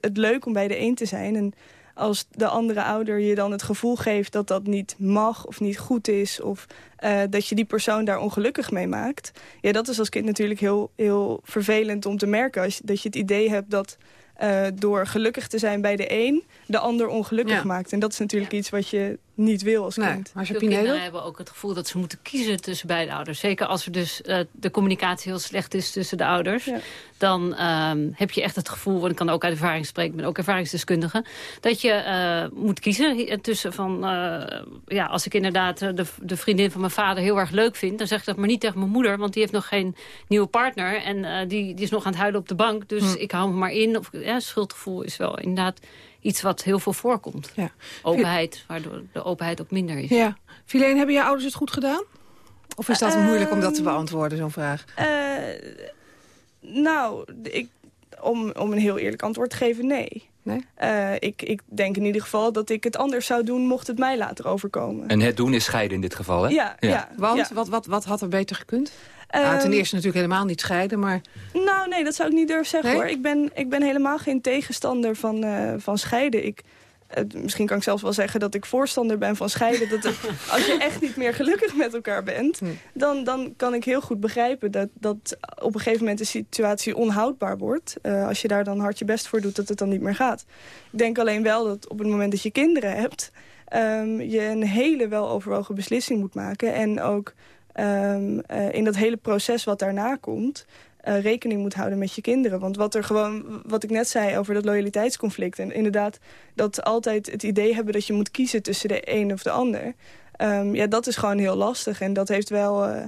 Speaker 12: het leuk om bij de een te zijn... En als de andere ouder je dan het gevoel geeft dat dat niet mag of niet goed is... of uh, dat je die persoon daar ongelukkig mee maakt... ja, dat is als kind natuurlijk heel, heel vervelend om te merken. Als, dat je het idee hebt dat uh, door gelukkig te zijn bij de een... de ander ongelukkig maakt. En dat is natuurlijk iets wat je niet wil als kind.
Speaker 8: Maar Veel kinderen hebben ook het gevoel dat ze moeten kiezen tussen beide ouders. Zeker als er dus uh, de communicatie heel slecht is tussen de ouders. Ja. Dan um, heb je echt het gevoel, want ik kan ook uit ervaring spreken... ik ben ook ervaringsdeskundige... dat je uh, moet kiezen tussen van... Uh, ja, als ik inderdaad de, de, vriendin van mijn vader heel erg leuk vind... dan zeg ik dat maar niet tegen mijn moeder... want die heeft nog geen nieuwe partner... en die, die is nog aan het huilen op de bank. Dus hm. ik hou me maar in. Of, ja, schuldgevoel is wel inderdaad iets wat heel veel voorkomt. Ja. Openheid, waardoor de openheid ook minder is.
Speaker 5: Ja. Filene, hebben je ouders het goed gedaan? Of is dat moeilijk om dat te ehm, beantwoorden, zo'n vraag? Uh,
Speaker 12: nou, ik, om, om een heel eerlijk antwoord te geven, nee. Nee? Uh, ik, ik denk in ieder geval dat ik het anders zou doen mocht het mij later overkomen.
Speaker 7: En het doen is scheiden in dit geval, hè?
Speaker 12: Ja. ja.
Speaker 5: Want, Wat, wat, wat had er beter gekund? Nou, ten eerste natuurlijk helemaal niet scheiden, maar...
Speaker 12: Nou, nee, dat zou ik niet durven zeggen, hoor. Ik ben, ik ben helemaal geen tegenstander van, uh, van scheiden. Ik, uh, misschien kan ik zelfs wel zeggen dat ik voorstander ben van scheiden. dat als je echt niet meer gelukkig met elkaar bent... Hm. Dan, dan kan ik heel goed begrijpen dat, dat op een gegeven moment de situatie onhoudbaar wordt. Uh, als je daar dan hard je best voor doet, dat het dan niet meer gaat. Ik denk alleen wel dat op het moment dat je kinderen hebt... Um, je een hele weloverwogen beslissing moet maken. En ook um, uh, in dat hele proces wat daarna komt... Uh, rekening moet houden met je kinderen. Want wat er gewoon, wat ik net zei over dat loyaliteitsconflict... en inderdaad dat altijd het idee hebben dat je moet kiezen tussen de een of de ander... Um, ja, dat is gewoon heel lastig. En dat heeft wel uh,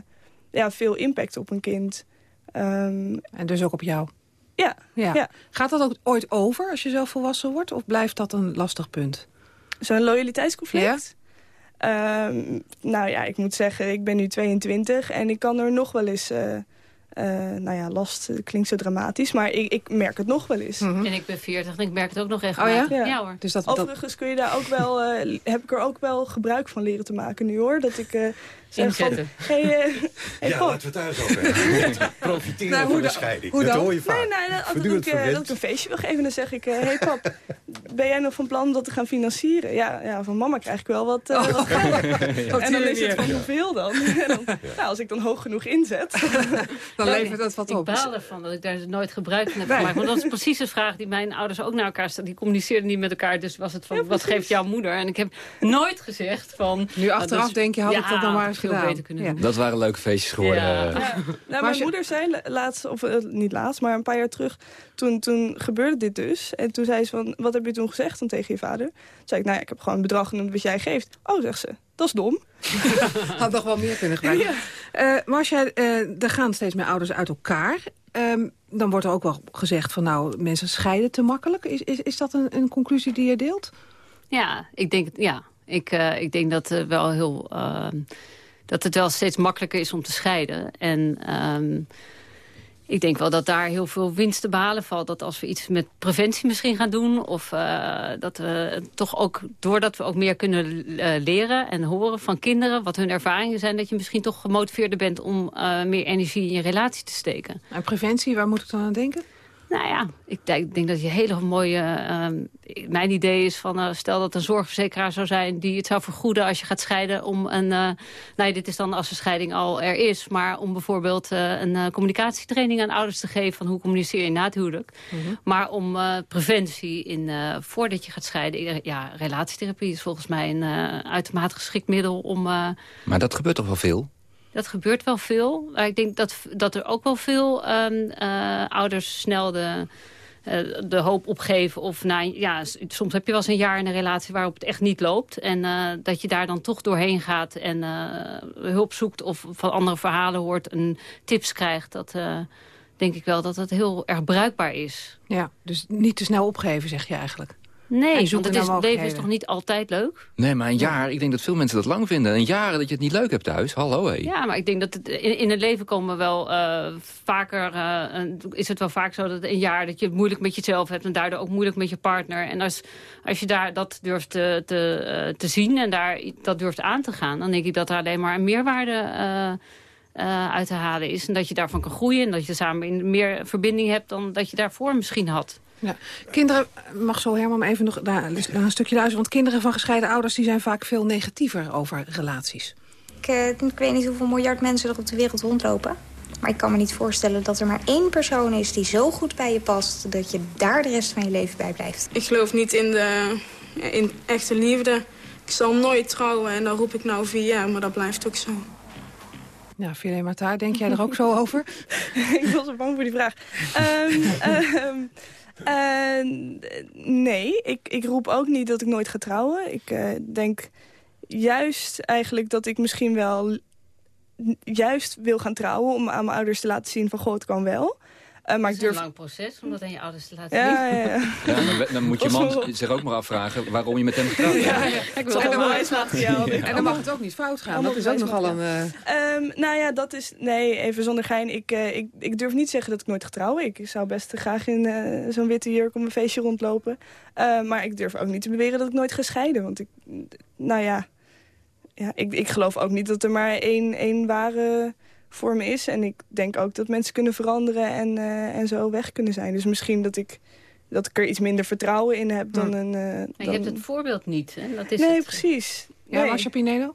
Speaker 12: ja, veel impact op een kind. Um,
Speaker 5: en dus ook op jou?
Speaker 12: Ja, ja. ja.
Speaker 5: Gaat dat ook ooit over als je zelf volwassen wordt? Of blijft dat een lastig punt?
Speaker 12: Zo'n loyaliteitsconflict? Ehm, nou ja, ik moet zeggen, ik ben nu 22 en ik kan er nog wel eens... Uh, nou ja, last klinkt zo dramatisch, maar ik, ik merk het nog wel eens.
Speaker 8: En ik ben 40 en ik merk het ook nog echt.
Speaker 12: Oh ja?
Speaker 8: ja? hoor.
Speaker 12: Dus dat, Overigens kun je daar ook wel, heb ik er ook wel gebruik van leren te maken nu hoor. Dat ik
Speaker 8: Inzetten.
Speaker 12: hey, uh,
Speaker 10: hey, ja, laten we het thuis over hebben. Profiteren nou, van de scheiding. Hoe dat hoor je vaak.
Speaker 12: Nee, nee, als ik, uh, dat ik een feestje wil geven, dan zeg ik... Hé uh, hey pap, ben jij nog van plan om dat te gaan financieren? Ja, ja van mama krijg ik wel wat, uh, wat geld. ja. En dan is het van hoeveel dan? dan ja. nou, als ik dan hoog genoeg inzet...
Speaker 5: dan levert dat wat op.
Speaker 8: Ik baal ervan dat ik daar nooit gebruik van heb gemaakt. Want dat is precies de vraag die mijn ouders ook naar elkaar stelden. Die communiceerden niet met elkaar, dus was het van... wat geeft jouw moeder? En ik heb nooit gezegd van...
Speaker 5: Nu achteraf denk je, had ik dat dan maar eens gedaan.
Speaker 7: Ja. Dat waren leuke feestjes geworden. Ja.
Speaker 12: Nou, mijn moeder zei laatst, of uh, niet laatst, maar een paar jaar terug... Toen, toen gebeurde dit dus. En toen zei ze van, wat heb je toen gezegd dan tegen je vader? Toen zei ik, nou ja, ik heb gewoon een bedrag genoemd wat jij geeft. Oh, zegt ze, dat is dom.
Speaker 5: Had nog wel meer kunnen gebruiken. Ja. Uh, maar als jij, uh, er gaan steeds meer ouders uit elkaar... Um, dan wordt er ook wel gezegd van nou, mensen scheiden te makkelijk. Is, is, is dat een, een conclusie die je deelt?
Speaker 8: Ja, ik denk, ja. Ik, uh, ik denk dat uh, wel heel... Dat het wel steeds makkelijker is om te scheiden. En um, ik denk wel dat daar heel veel winst te behalen valt. Dat als we iets met preventie misschien gaan doen... of uh, dat we toch ook, doordat we ook meer kunnen uh, leren en horen van kinderen... wat hun ervaringen zijn, dat je misschien toch gemotiveerder bent... om uh, meer energie in je relatie te steken.
Speaker 5: En preventie, waar moet ik dan aan denken?
Speaker 8: Nou ja, ik denk, denk dat je hele mooie... Uh, mijn idee is van, uh, stel dat een zorgverzekeraar zou zijn... die het zou vergoeden als je gaat scheiden om een... Uh, nou, dit is dan als de scheiding al er is... maar om bijvoorbeeld een communicatietraining aan ouders te geven... van hoe communiceer je na het huwelijk. Mm -hmm. Maar om preventie in, voordat je gaat scheiden... ja, relatietherapie is volgens mij een uitermate geschikt middel om...
Speaker 7: maar dat gebeurt toch wel veel?
Speaker 8: Dat gebeurt wel veel. Maar ik denk dat, dat er ook wel veel um, uh, ouders snel de, uh, de hoop opgeven. Of nou, ja, soms heb je wel eens een jaar in een relatie waarop het echt niet loopt. En uh, dat je daar dan toch doorheen gaat en hulp zoekt of van andere verhalen hoort en tips krijgt. Dat denk ik wel dat dat heel erg bruikbaar is.
Speaker 5: Ja, dus niet te snel opgeven zeg je eigenlijk.
Speaker 8: Nee, want het is, leven is toch niet altijd leuk?
Speaker 7: Nee, maar een jaar, ik denk dat veel mensen dat lang vinden. Een jaar dat je het niet leuk hebt thuis, hallo hé.
Speaker 8: Ja, maar ik denk dat het, in, in het leven komen wel uh, vaker... Uh, is het wel vaak zo dat een jaar dat je het moeilijk met jezelf hebt... en daardoor ook moeilijk met je partner. En als, als je daar dat durft te, te, uh, te zien en daar dat durft aan te gaan... dan denk ik dat er alleen maar een meerwaarde... Uh, uit te halen is. En dat je daarvan kan groeien. En dat je samen in meer verbinding hebt dan dat je daarvoor misschien had.
Speaker 5: Ja. Kinderen, mag zo Herman even nog naar, naar een stukje luisteren... want kinderen van gescheiden ouders die zijn vaak veel negatiever over relaties.
Speaker 14: Ik, uh, ik weet niet hoeveel miljard mensen er op de wereld rondlopen. Maar ik kan me niet voorstellen dat er maar één persoon is die zo goed bij je past... dat je daar de rest van je leven bij blijft.
Speaker 12: Ik geloof niet in, de, in echte liefde. Ik zal nooit trouwen en dan roep ik nou vier jaar, maar dat blijft ook zo.
Speaker 5: Ja, Filet Martaar, denk jij er ook zo over?
Speaker 12: ik was zo bang voor die vraag. Um, um, Uh, nee, ik, ik roep ook niet dat ik nooit ga trouwen. Ik uh, denk juist eigenlijk dat ik misschien wel juist wil gaan trouwen... om aan mijn ouders te laten zien van, goh, het kan wel.
Speaker 8: Uh, maar het is een lang proces om dat aan je ouders te laten
Speaker 12: ja, zien. Ja, ja.
Speaker 7: ja dan, dan, moet je man zich ook maar afvragen waarom je met hem getrouwd bent. Ja, ja.
Speaker 5: Ik wil en, dan, en dan mag het ook niet fout gaan. dat is ook nogal een... Uh...
Speaker 12: Um, nou ja, dat is... Nee, even zonder gein. Ik, uh, ik, ik durf niet zeggen dat ik nooit ga trouwen. Ik zou best graag in uh, zo'n witte jurk om een feestje rondlopen. maar ik durf ook niet te beweren dat ik nooit ga scheiden. Want ik... Nou ja... ja ik, ik geloof ook niet dat er maar één, één ware voor me is. En ik denk ook dat mensen kunnen veranderen en, uh, en zo weg kunnen zijn. Dus misschien dat ik, dat ik er iets minder vertrouwen in heb dan een... Uh, dan...
Speaker 8: Je hebt het voorbeeld niet. Hè? Dat is
Speaker 12: nee,
Speaker 8: het.
Speaker 12: precies.
Speaker 5: Ja, nee. Masha Pinedo?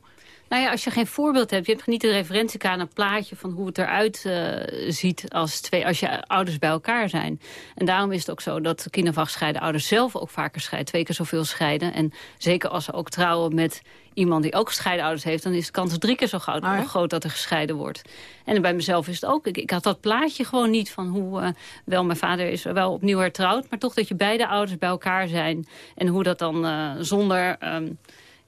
Speaker 8: Nou ja, als je geen voorbeeld hebt, je hebt niet de referentiekaart, een plaatje van hoe het eruit uh, ziet als, twee, als je ouders bij elkaar zijn. En daarom is het ook zo dat kinderen van gescheiden ouders zelf ook vaker scheiden, twee keer zoveel scheiden. En zeker als ze ook trouwen met iemand die ook gescheiden ouders heeft... dan is de kans drie keer zo groot, ah, groot dat er gescheiden wordt. En bij mezelf is het ook. Ik, ik had dat plaatje gewoon niet van hoe... Uh, wel, mijn vader is wel opnieuw hertrouwd... maar toch dat je beide ouders bij elkaar zijn. En hoe dat dan uh, zonder... Um,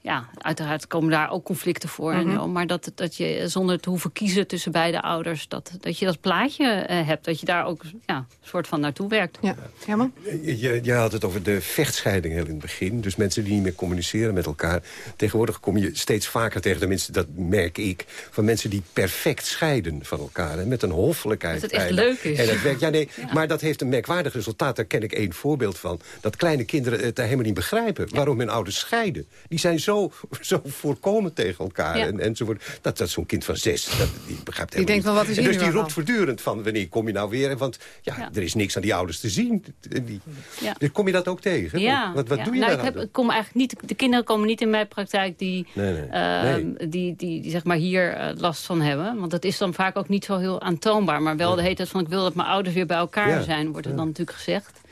Speaker 8: ja, uiteraard komen daar ook conflicten voor. en
Speaker 5: Mhm.
Speaker 8: zo, maar dat, dat je zonder te hoeven kiezen tussen beide ouders... dat, dat je dat plaatje eh, hebt. Dat je daar ook ja, een soort van naartoe werkt.
Speaker 5: Ja, Herman?
Speaker 10: Je, je had het over de vechtscheiding heel in het begin. Dus mensen die niet meer communiceren met elkaar. Tegenwoordig kom je steeds vaker tegen, tenminste dat merk ik... van mensen die perfect scheiden van elkaar. En met een hoffelijkheid.
Speaker 8: Dat het echt leuk is.
Speaker 10: En het werkt, ja, nee, Maar dat heeft een merkwaardig resultaat. Daar ken ik één voorbeeld van. Dat kleine kinderen het helemaal niet begrijpen. Waarom hun ouders scheiden. Die zijn zo, zo voorkomend tegen elkaar.
Speaker 5: Ja.
Speaker 10: En, enzovoort. Dat, dat zo'n kind van zes, dat, die begrijpt
Speaker 5: Die denkt
Speaker 10: helemaal
Speaker 5: van, wat is hier
Speaker 10: dus die roept voortdurend van, wanneer kom je nou weer? Want ja, er is niks aan die ouders te zien. Die,
Speaker 8: Ja.
Speaker 10: Kom je dat ook tegen?
Speaker 8: Ja,
Speaker 10: Wat, wat doe je
Speaker 8: nou,
Speaker 10: daar
Speaker 8: ik, heb, ik kom eigenlijk niet, De kinderen komen niet in mijn praktijk die,
Speaker 10: Nee, nee.
Speaker 8: ehm,
Speaker 10: Nee.
Speaker 8: die, die, die zeg maar hier eh, last van hebben. Want dat is dan vaak ook niet zo heel aantoonbaar. Maar wel de heet het van ik wil dat mijn ouders weer bij elkaar zijn, wordt er dan natuurlijk gezegd.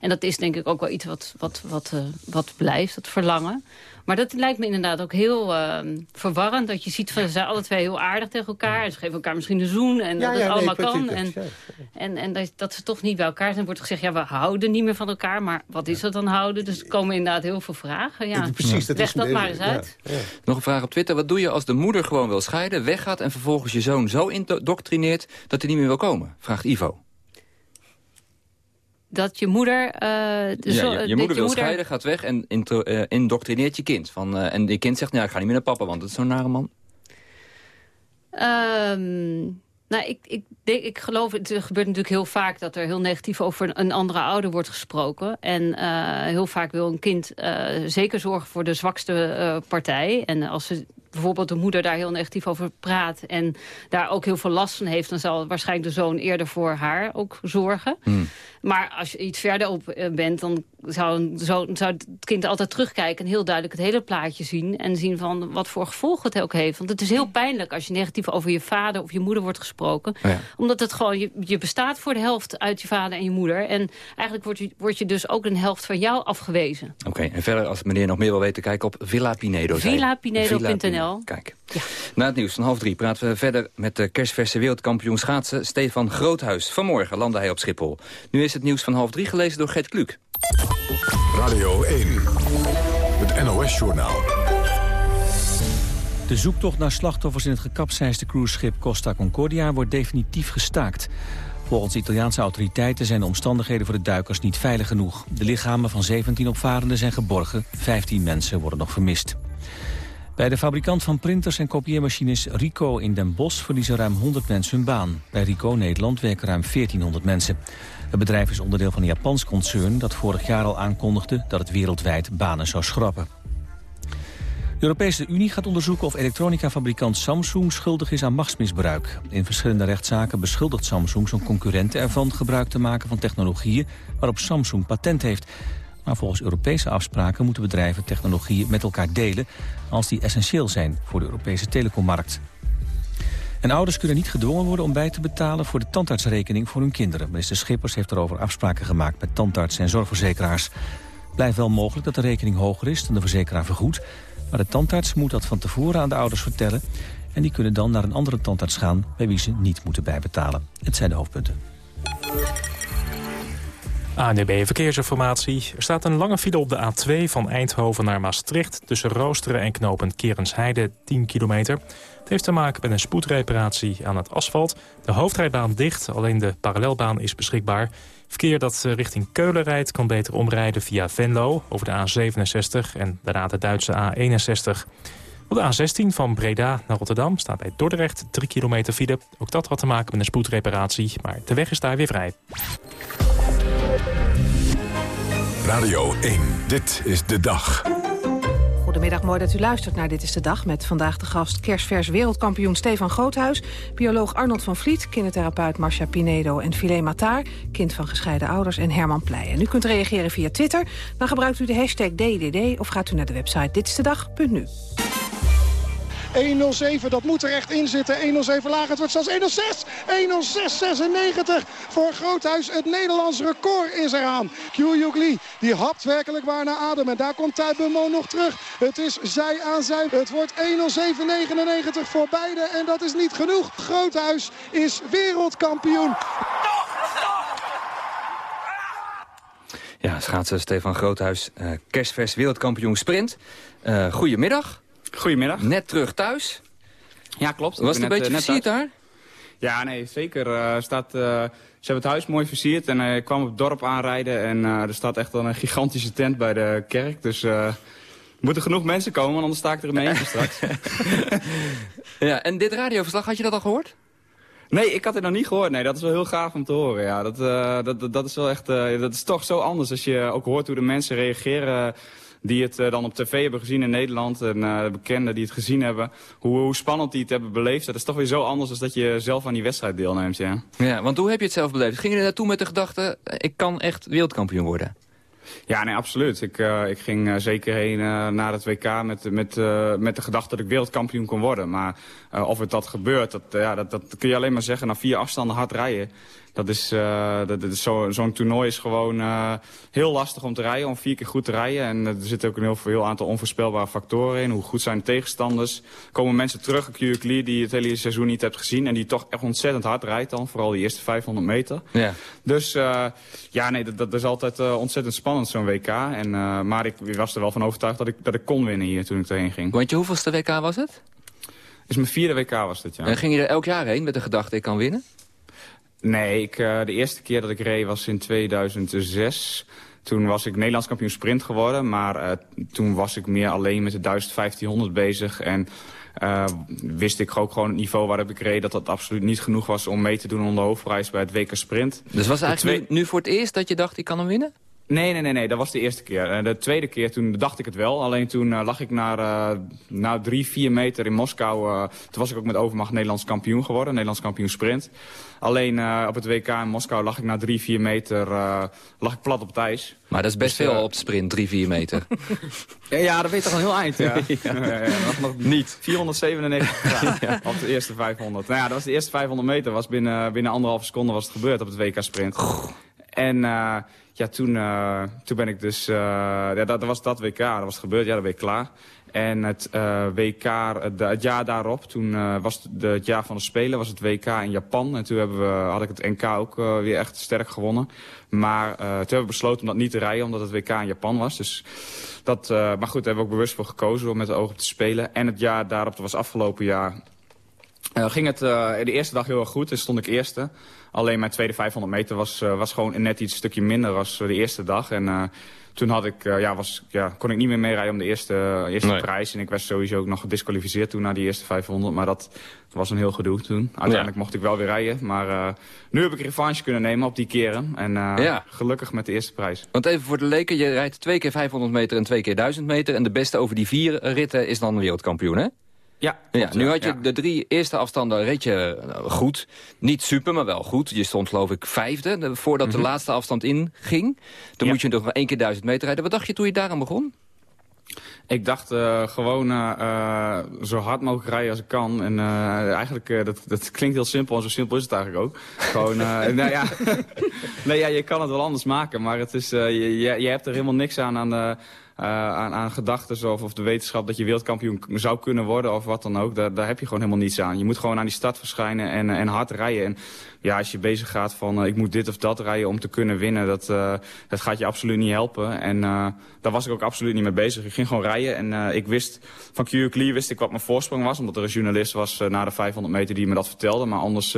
Speaker 8: En dat is denk ik ook wel iets wat, wat, wat, eh, wat blijft, dat verlangen. Maar dat lijkt me inderdaad ook heel ehm, verwarrend. Dat je ziet van ze zijn alle twee heel aardig tegen elkaar. En ze geven elkaar misschien een zoen en
Speaker 10: Ja,
Speaker 8: dat het
Speaker 10: ja,
Speaker 8: allemaal kan. En, en, en dat, dat ze toch niet bij elkaar zijn. wordt gezegd, ja, we houden niet meer van elkaar. Maar wat is dat dan houden? Dus er komen inderdaad heel veel vragen. Ja.
Speaker 7: Precies, dat
Speaker 8: Leg
Speaker 7: is
Speaker 8: dat maar eens
Speaker 7: ja,
Speaker 8: uit.
Speaker 7: Nog een vraag op Twitter. Wat doe je als de moeder gewoon wil scheiden, weggaat... en vervolgens je zoon zo indoctrineert dat hij niet meer wil komen? Vraagt Ivo.
Speaker 8: Dat je moeder... de
Speaker 7: Ja,
Speaker 8: zo-
Speaker 7: je,
Speaker 8: dat
Speaker 7: je moeder wil scheiden, gaat weg en eh, indoctrineert je kind. Van, eh, en je kind zegt, nou, ik ga niet meer naar papa, want het is zo'n nare man.
Speaker 8: Ehm, nou, ik, ik, denk, ik geloof, het gebeurt natuurlijk heel vaak dat er heel negatief over een, andere ouder wordt gesproken. En heel vaak wil een kind zeker zorgen voor de zwakste partij. En als ze bijvoorbeeld de moeder daar heel negatief over praat... en daar ook heel veel last van heeft... dan zal waarschijnlijk de zoon eerder voor haar ook zorgen. Maar als je iets verder op eh, bent, dan zou, zou het kind altijd terugkijken... en heel duidelijk het hele plaatje zien. En zien van wat voor gevolgen het ook heeft. Want het is heel pijnlijk als je negatief over je vader of je moeder wordt gesproken.
Speaker 7: Ja.
Speaker 8: Omdat het gewoon, je, je bestaat voor de helft uit je vader en je moeder. En eigenlijk word je, word je dus ook een helft van jou afgewezen.
Speaker 7: Oké, en verder als meneer nog meer wil weten, kijk op Villa Pinedo.
Speaker 8: Villapinedo.nl.
Speaker 7: Villa Pinedo. Kijk. Na het nieuws van half drie praten we verder met de kerstverse wereldkampioen schaatsen Stefan Groothuis. Vanmorgen landde hij op Schiphol. Nu is het nieuws van half drie gelezen door Gert Kluk.
Speaker 1: Radio 1, het NOS-journaal.
Speaker 2: De zoektocht naar slachtoffers in het gekapseisde cruiseschip Costa Concordia wordt definitief gestaakt. Volgens Italiaanse autoriteiten zijn de omstandigheden voor de duikers niet veilig genoeg. De lichamen van 17 opvarenden zijn geborgen, 15 mensen worden nog vermist. Bij de fabrikant van printers en kopieermachines Rico in Den Bosch verliezen ruim 100 mensen hun baan. Bij Rico Nederland werken ruim 1400 mensen. Het bedrijf is onderdeel van een Japans concern dat vorig jaar al aankondigde dat het wereldwijd banen zou schrappen. De Europese Unie gaat onderzoeken of elektronicafabrikant Samsung schuldig is aan machtsmisbruik. In verschillende rechtszaken beschuldigt Samsung zijn concurrenten ervan gebruik te maken van technologieën waarop Samsung patent heeft. Maar volgens Europese afspraken moeten bedrijven technologieën met elkaar delen als die essentieel zijn voor de Europese telecommarkt. En ouders kunnen niet gedwongen worden om bij te betalen voor de tandartsrekening voor hun kinderen. Minister Schippers heeft erover afspraken gemaakt met tandartsen en zorgverzekeraars. Blijft wel mogelijk dat de rekening hoger is dan de verzekeraar vergoedt. Maar de tandarts moet dat van tevoren aan de ouders vertellen. En die kunnen dan naar een andere tandarts gaan bij wie ze niet moeten bijbetalen. Het zijn de hoofdpunten.
Speaker 15: ANDB Verkeersinformatie. Er staat een lange file op de A2 van Eindhoven naar Maastricht... tussen Roosteren en knooppunt Kerensheide, 10 kilometer. Het heeft te maken met een spoedreparatie aan het asfalt. De hoofdrijbaan dicht, alleen de parallelbaan is beschikbaar. Verkeer dat eh, richting Keulen rijdt kan beter omrijden via Venlo... over de A67 en daarna de Duitse A61. Op de A16 van Breda naar Rotterdam staat bij Dordrecht 3 kilometer file. Ook dat had te maken met een spoedreparatie, maar de weg is daar weer vrij.
Speaker 1: Radio 1, dit is de dag.
Speaker 5: Goedemiddag, mooi dat u luistert naar Dit is de Dag... met vandaag de gast kerstvers wereldkampioen Stefan Groothuis... bioloog Arnold van Vliet, kindertherapeut Marcia Pinedo... en Filet Mataar, kind van gescheiden ouders, en Herman Pleij. u kunt reageren via Twitter. Dan gebruikt u de hashtag DDD of gaat u naar de website ditstedag.nu.
Speaker 16: 107, dat moet er echt in zitten. 107 laag, het wordt zelfs 106. 106,96 voor Groothuis. Het Nederlands record is eraan. Kyuyuk Lee, die hapt werkelijk waar naar adem. En daar komt Tuibenmo nog terug. Het is zij aan zij. Het wordt 107,99 voor beide. En dat is niet genoeg. Groothuis is wereldkampioen.
Speaker 7: Ja, schaatsen Stefan Groothuis, uh, kerstvers wereldkampioen sprint. Uh, goedemiddag.
Speaker 17: Goedemiddag.
Speaker 7: Net terug thuis.
Speaker 17: Ja, klopt.
Speaker 7: Was het een beetje versierd daar?
Speaker 17: Ja, nee, zeker. Uh, staat, ze hebben het huis mooi versierd en ik kwam op het dorp aanrijden. En er staat echt wel een gigantische tent bij de kerk. Dus er moeten genoeg mensen komen, want anders sta ik er in mijn eentje straks.
Speaker 7: ja, en dit radioverslag, had je dat al gehoord?
Speaker 17: Nee, ik had het nog niet gehoord. Nee, dat is wel heel gaaf om te horen. Ja, dat, uh, dat, dat is wel echt, uh, dat is toch zo anders als je ook hoort hoe de mensen reageren die het uh, dan op tv hebben gezien in Nederland. En de bekenden die het gezien hebben. Hoe, hoe, spannend die het hebben beleefd. Dat is toch weer zo anders als dat je zelf aan die wedstrijd deelneemt. Ja,
Speaker 7: ja want hoe heb je het zelf beleefd? Ging je er naartoe met de gedachte, ik kan echt wereldkampioen worden?
Speaker 17: Ja, nee, absoluut. Ik, uh, ik ging uh, zeker heen uh, naar het WK met, met, met de gedachte dat ik wereldkampioen kon worden. Maar of het dat gebeurt, dat, ja, dat, dat kun je alleen maar zeggen na vier afstanden hard rijden. Dat is, uh, dat, is Zo'n zo toernooi is gewoon uh, heel lastig om te rijden, om vier keer goed te rijden. En er zitten ook een heel, heel aantal onvoorspelbare factoren in. Hoe goed zijn de tegenstanders? Komen mensen terug, een Lee die het hele seizoen niet hebt gezien... en die toch echt ontzettend hard rijdt dan, vooral die eerste 500 meter.
Speaker 7: Ja.
Speaker 17: Dus uh, ja, nee, dat, dat is altijd ontzettend spannend, zo'n WK. En, maar ik was er wel van overtuigd dat ik, dat ik kon winnen hier toen ik erheen ging.
Speaker 7: Want je hoeveelste WK was het?
Speaker 17: Is mijn vierde WK was dit, ja.
Speaker 7: En ging je er elk jaar heen met de gedachte ik kan winnen?
Speaker 17: Nee, ik, uh, de eerste keer dat ik reed was in 2006. Toen was ik Nederlands kampioen sprint geworden. Maar uh, toen was ik meer alleen met de 1500 bezig. En uh, wist ik ook gewoon het niveau waarop ik reed... dat dat absoluut niet genoeg was om mee te doen om de hoofdprijs bij het WK Sprint.
Speaker 7: Dus was het eigenlijk nu, nu voor het eerst dat je dacht ik kan hem winnen?
Speaker 17: Nee, nee, nee, nee, dat was de eerste keer. De tweede keer, toen dacht ik het wel. Alleen toen uh, lag ik naar, uh, naar drie, vier meter in Moskou. Uh, toen was ik ook met overmacht Nederlands kampioen geworden. Nederlands kampioen sprint. Alleen op het WK in Moskou lag ik na drie, vier meter lag ik plat op het ijs.
Speaker 7: Maar dat is best dus, veel op sprint, drie, vier meter.
Speaker 17: ja, ja, dat weet toch al heel eind, ja. ja. nog, nog
Speaker 7: Niet.
Speaker 17: 497 graden op de eerste 500. Nou ja, dat was de eerste 500 meter. Was binnen, binnen anderhalve seconde was het gebeurd op het WK sprint. En ja, toen, uh, toen ben ik dus... Uh, ja, dat, was dat WK, dat was gebeurd, ja, dat ben ik klaar. En het WK, het, jaar daarop, toen was het, het jaar van de Spelen, was het WK in Japan. En toen hebben we, had ik het NK ook weer echt sterk gewonnen. Maar toen hebben we besloten om dat niet te rijden, omdat het WK in Japan was. Dus dat, maar goed, daar hebben we ook bewust voor gekozen om met de ogen op te spelen. En het jaar daarop, dat was afgelopen jaar, ging het de eerste dag heel erg goed. En stond ik eerste. Alleen mijn tweede 500 meter was, uh, was gewoon net iets stukje minder als de eerste dag. En uh, toen had ik, ja, was, ja, kon ik niet meer meerijden om de eerste, eerste nee. prijs. En ik was sowieso ook nog gedisqualificeerd toen na die eerste 500. Maar dat was een heel gedoe toen. Uiteindelijk ja. mocht ik wel weer rijden. Maar nu heb ik revanche kunnen nemen op die keren. En ja. gelukkig met de eerste prijs.
Speaker 7: Want even voor de leken, je rijdt twee keer 500 meter en twee keer 1000 meter. En de beste over die vier ritten is dan wereldkampioen, hè?
Speaker 17: Ja,
Speaker 7: ja, nu had je ja. de drie eerste afstanden reed je nou, goed. Niet super, maar wel goed. Je stond geloof ik vijfde voordat mm -hmm. de laatste afstand inging. Dan ja. moet je nog maar één keer duizend meter rijden. Wat dacht je toen je daaraan begon?
Speaker 17: Ik dacht uh, gewoon uh, zo hard mogelijk rijden als ik kan. En uh, eigenlijk, dat, dat klinkt heel simpel en zo simpel is het eigenlijk ook. Gewoon, nou ja, nee, ja, je kan het wel anders maken. Maar het is, je, je, je hebt er helemaal niks aan aan aan, aan gedachten of, of de wetenschap dat je wereldkampioen zou kunnen worden of wat dan ook. Daar, daar heb je gewoon helemaal niets aan. Je moet gewoon aan die start verschijnen en, en hard rijden. En ja, als je bezig gaat van uh, ik moet dit of dat rijden om te kunnen winnen, dat, dat gaat je absoluut niet helpen. En daar was ik ook absoluut niet mee bezig. Ik ging gewoon rijden en ik wist, van Q wist ik wat mijn voorsprong was, omdat er een journalist was na de 500 meter die me dat vertelde. Maar anders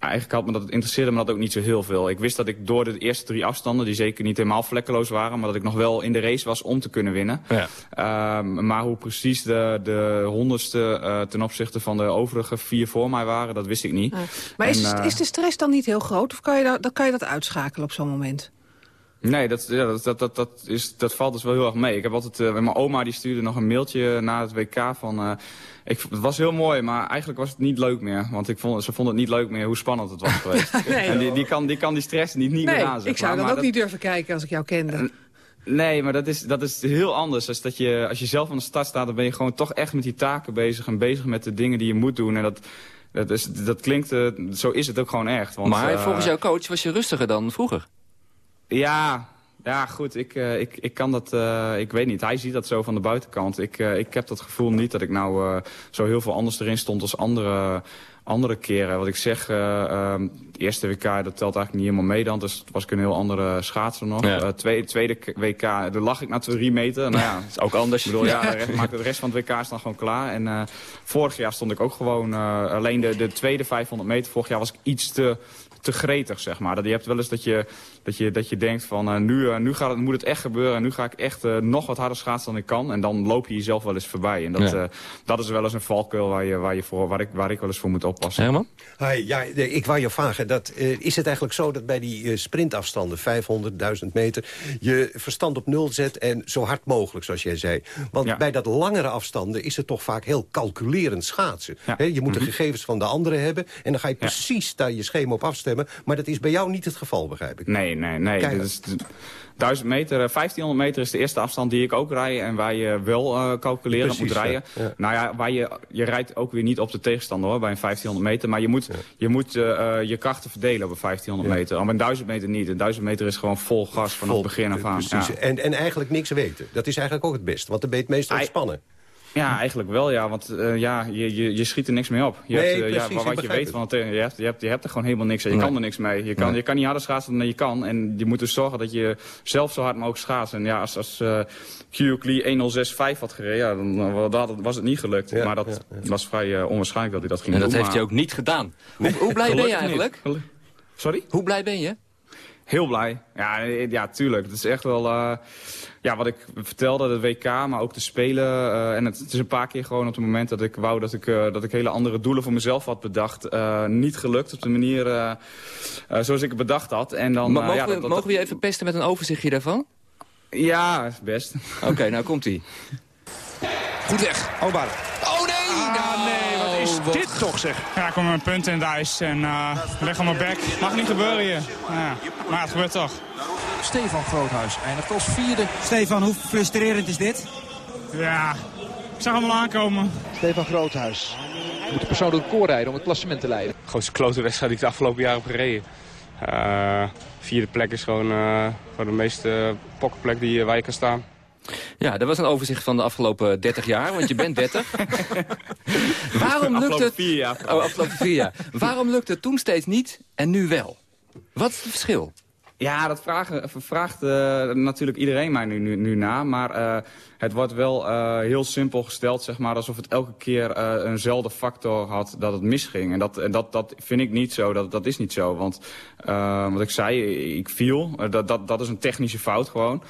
Speaker 17: eigenlijk had me dat het interesseerde me dat ook niet zo heel veel. Ik wist dat ik door de eerste drie afstanden, die zeker niet helemaal vlekkeloos waren, maar dat ik nog wel in de race was om te kunnen winnen. Ja. Um, maar hoe precies de, de honderdste uh, ten opzichte van de overige vier voor mij waren, dat wist ik niet. Ja.
Speaker 5: Maar en, is, uh, is de stress dan niet heel groot of kan je dat, kan je dat uitschakelen op zo'n moment?
Speaker 17: Nee, dat, ja, dat, dat, dat, dat, is, dat valt dus wel heel erg mee. Ik heb altijd, uh, mijn oma die stuurde nog een mailtje na het WK van... Uh, ik, het was heel mooi, maar eigenlijk was het niet leuk meer. Want ik vond, ze vond het niet leuk meer hoe spannend het was geweest. nee, en die, die, kan, die kan die stress niet, niet
Speaker 5: nee,
Speaker 17: meer aan.
Speaker 5: ik zou dan ook dat, niet durven kijken als ik jou kende.
Speaker 17: Nee, maar dat is, dat is heel anders. Als, dat je, als je zelf aan de start staat, dan ben je gewoon toch echt met die taken bezig... en bezig met de dingen die je moet doen. En dat, dat, is, dat klinkt, uh, zo is het ook gewoon echt. Want,
Speaker 7: maar volgens jouw coach was je rustiger dan vroeger?
Speaker 17: Ja, ja, goed, ik, uh, ik, ik kan dat, uh, ik weet niet. Hij ziet dat zo van de buitenkant. Ik, uh, ik heb dat gevoel niet dat ik nou zo heel veel anders erin stond als andere, andere keren. Wat ik zeg, uh, uh, eerste WK, dat telt eigenlijk niet helemaal mee dan. Dus was ik een heel andere schaatser nog. Ja. Tweede, tweede WK, daar lag ik na drie meter. Nou ja, dat
Speaker 7: is ook anders.
Speaker 17: Ik bedoel, ja, de rest, maakt de rest van het WK is dan gewoon klaar. En vorig jaar stond ik ook gewoon, alleen de, de tweede 500 meter, vorig jaar was ik iets te te gretig, zeg maar. Dat je hebt wel eens dat je, dat je, dat je denkt van uh, nu, uh, nu gaat het, moet het echt gebeuren... en nu ga ik echt uh, nog wat harder schaatsen dan ik kan. En dan loop je jezelf wel eens voorbij. En dat, ja. dat is wel eens een valkuil waar, je, waar, je voor, waar, ik, waar ik wel eens voor moet oppassen.
Speaker 7: Herman?
Speaker 10: Hi, ja, ik wou je vragen. Dat, is het eigenlijk zo dat bij die sprintafstanden, 500, 1000 meter... je verstand op nul zet en zo hard mogelijk, zoals jij zei? Want ja. bij dat langere afstanden is het toch vaak heel calculerend schaatsen. Ja. He, je moet de mm -hmm. gegevens van de anderen hebben... en dan ga je precies daar je schema op afstemmen. Maar dat is bij jou niet het geval, begrijp ik.
Speaker 17: Nee, nee, nee. Kijk, dus, 1000 meter, 1500 meter is de eerste afstand die ik ook rij. En waar je wel uh, calculeren Precies, moet rijden. Ja, ja. Nou ja, waar je, je rijdt ook weer niet op de tegenstander hoor, bij een 1500 meter. Maar je moet, ja. je, moet uh, je krachten verdelen op een 1500 meter. Maar een 1000 meter niet. Een 1000 meter is gewoon vol gas vanaf het begin af aan.
Speaker 10: Precies. En, en eigenlijk niks weten. Dat is eigenlijk ook het beste. Want dan ben je het meest ontspannen.
Speaker 17: Ja, eigenlijk wel, ja. Want uh, ja, je, je, je schiet er niks mee op. Je
Speaker 10: nee,
Speaker 17: hebt, uh,
Speaker 10: precies,
Speaker 17: ja, wat je weet, want uh, je, hebt, je, hebt, je hebt er gewoon helemaal niks aan. Je nee. kan er niks mee. Je kan, nee. je kan niet harder schaatsen dan je kan. En je moet dus zorgen dat je zelf zo hard mogelijk schaatst. En ja, als, als uh, Kyokli 1065 had gereden, ja, dan, dan was het niet gelukt. Ja, maar dat ja, was vrij onwaarschijnlijk dat hij dat ging
Speaker 7: en
Speaker 17: doen.
Speaker 7: En dat heeft
Speaker 17: maar...
Speaker 7: hij ook niet gedaan. Hoe, hoe blij ben je eigenlijk?
Speaker 17: Niet. Sorry?
Speaker 7: Hoe blij ben je?
Speaker 17: Heel blij. Ja, ja tuurlijk. Het is echt wel... Ja, wat ik vertelde, de WK, maar ook de Spelen. Uh, en het, het, is een paar keer gewoon op het moment dat ik wou dat ik, uh, dat ik hele andere doelen voor mezelf had bedacht. Uh, niet gelukt op de manier zoals ik het bedacht had. En dan,
Speaker 7: mogen,
Speaker 17: ja,
Speaker 7: we,
Speaker 17: dat, dat,
Speaker 7: mogen we je even pesten met een overzichtje daarvan?
Speaker 17: Ja, best.
Speaker 7: Oké, okay, nou komt ie.
Speaker 18: Goed weg, Obar.
Speaker 19: Oh nee!
Speaker 18: Ah, nee, wat is
Speaker 19: wat...
Speaker 18: dit toch zeg?
Speaker 19: Ja, ik kom met een punt in het ijs en uh, leg op mijn bek. Mag niet gebeuren hier. Ja, maar het gebeurt toch.
Speaker 18: Stefan Groothuis eindigt als vierde.
Speaker 20: Stefan, hoe frustrerend is dit?
Speaker 19: Ja, ik zag hem al aankomen.
Speaker 18: Stefan Groothuis moet de persoonlijk record rijden om het klassement te leiden.
Speaker 21: De grootste klote wedstrijd die ik de afgelopen jaren heb gereden. Uh, vierde plek is gewoon, uh, gewoon de meeste pokkenplek die, waar je kan staan.
Speaker 7: Ja, dat was een overzicht van de afgelopen 30 jaar, want je bent 30. Waarom lukt het...
Speaker 17: Vier jaar.
Speaker 7: Oh, afgelopen vier jaar. Waarom lukt het toen steeds niet en nu wel? Wat is het verschil?
Speaker 17: Ja, dat vragen, vraagt uh, natuurlijk iedereen mij nu, nu, nu na. Maar uh, het wordt wel uh, heel simpel gesteld, zeg maar, alsof het elke keer eenzelfde factor had dat het misging. En dat, en dat, dat vind ik niet zo, dat, dat is niet zo. Want wat ik zei, ik viel, dat, dat, dat is een technische fout gewoon.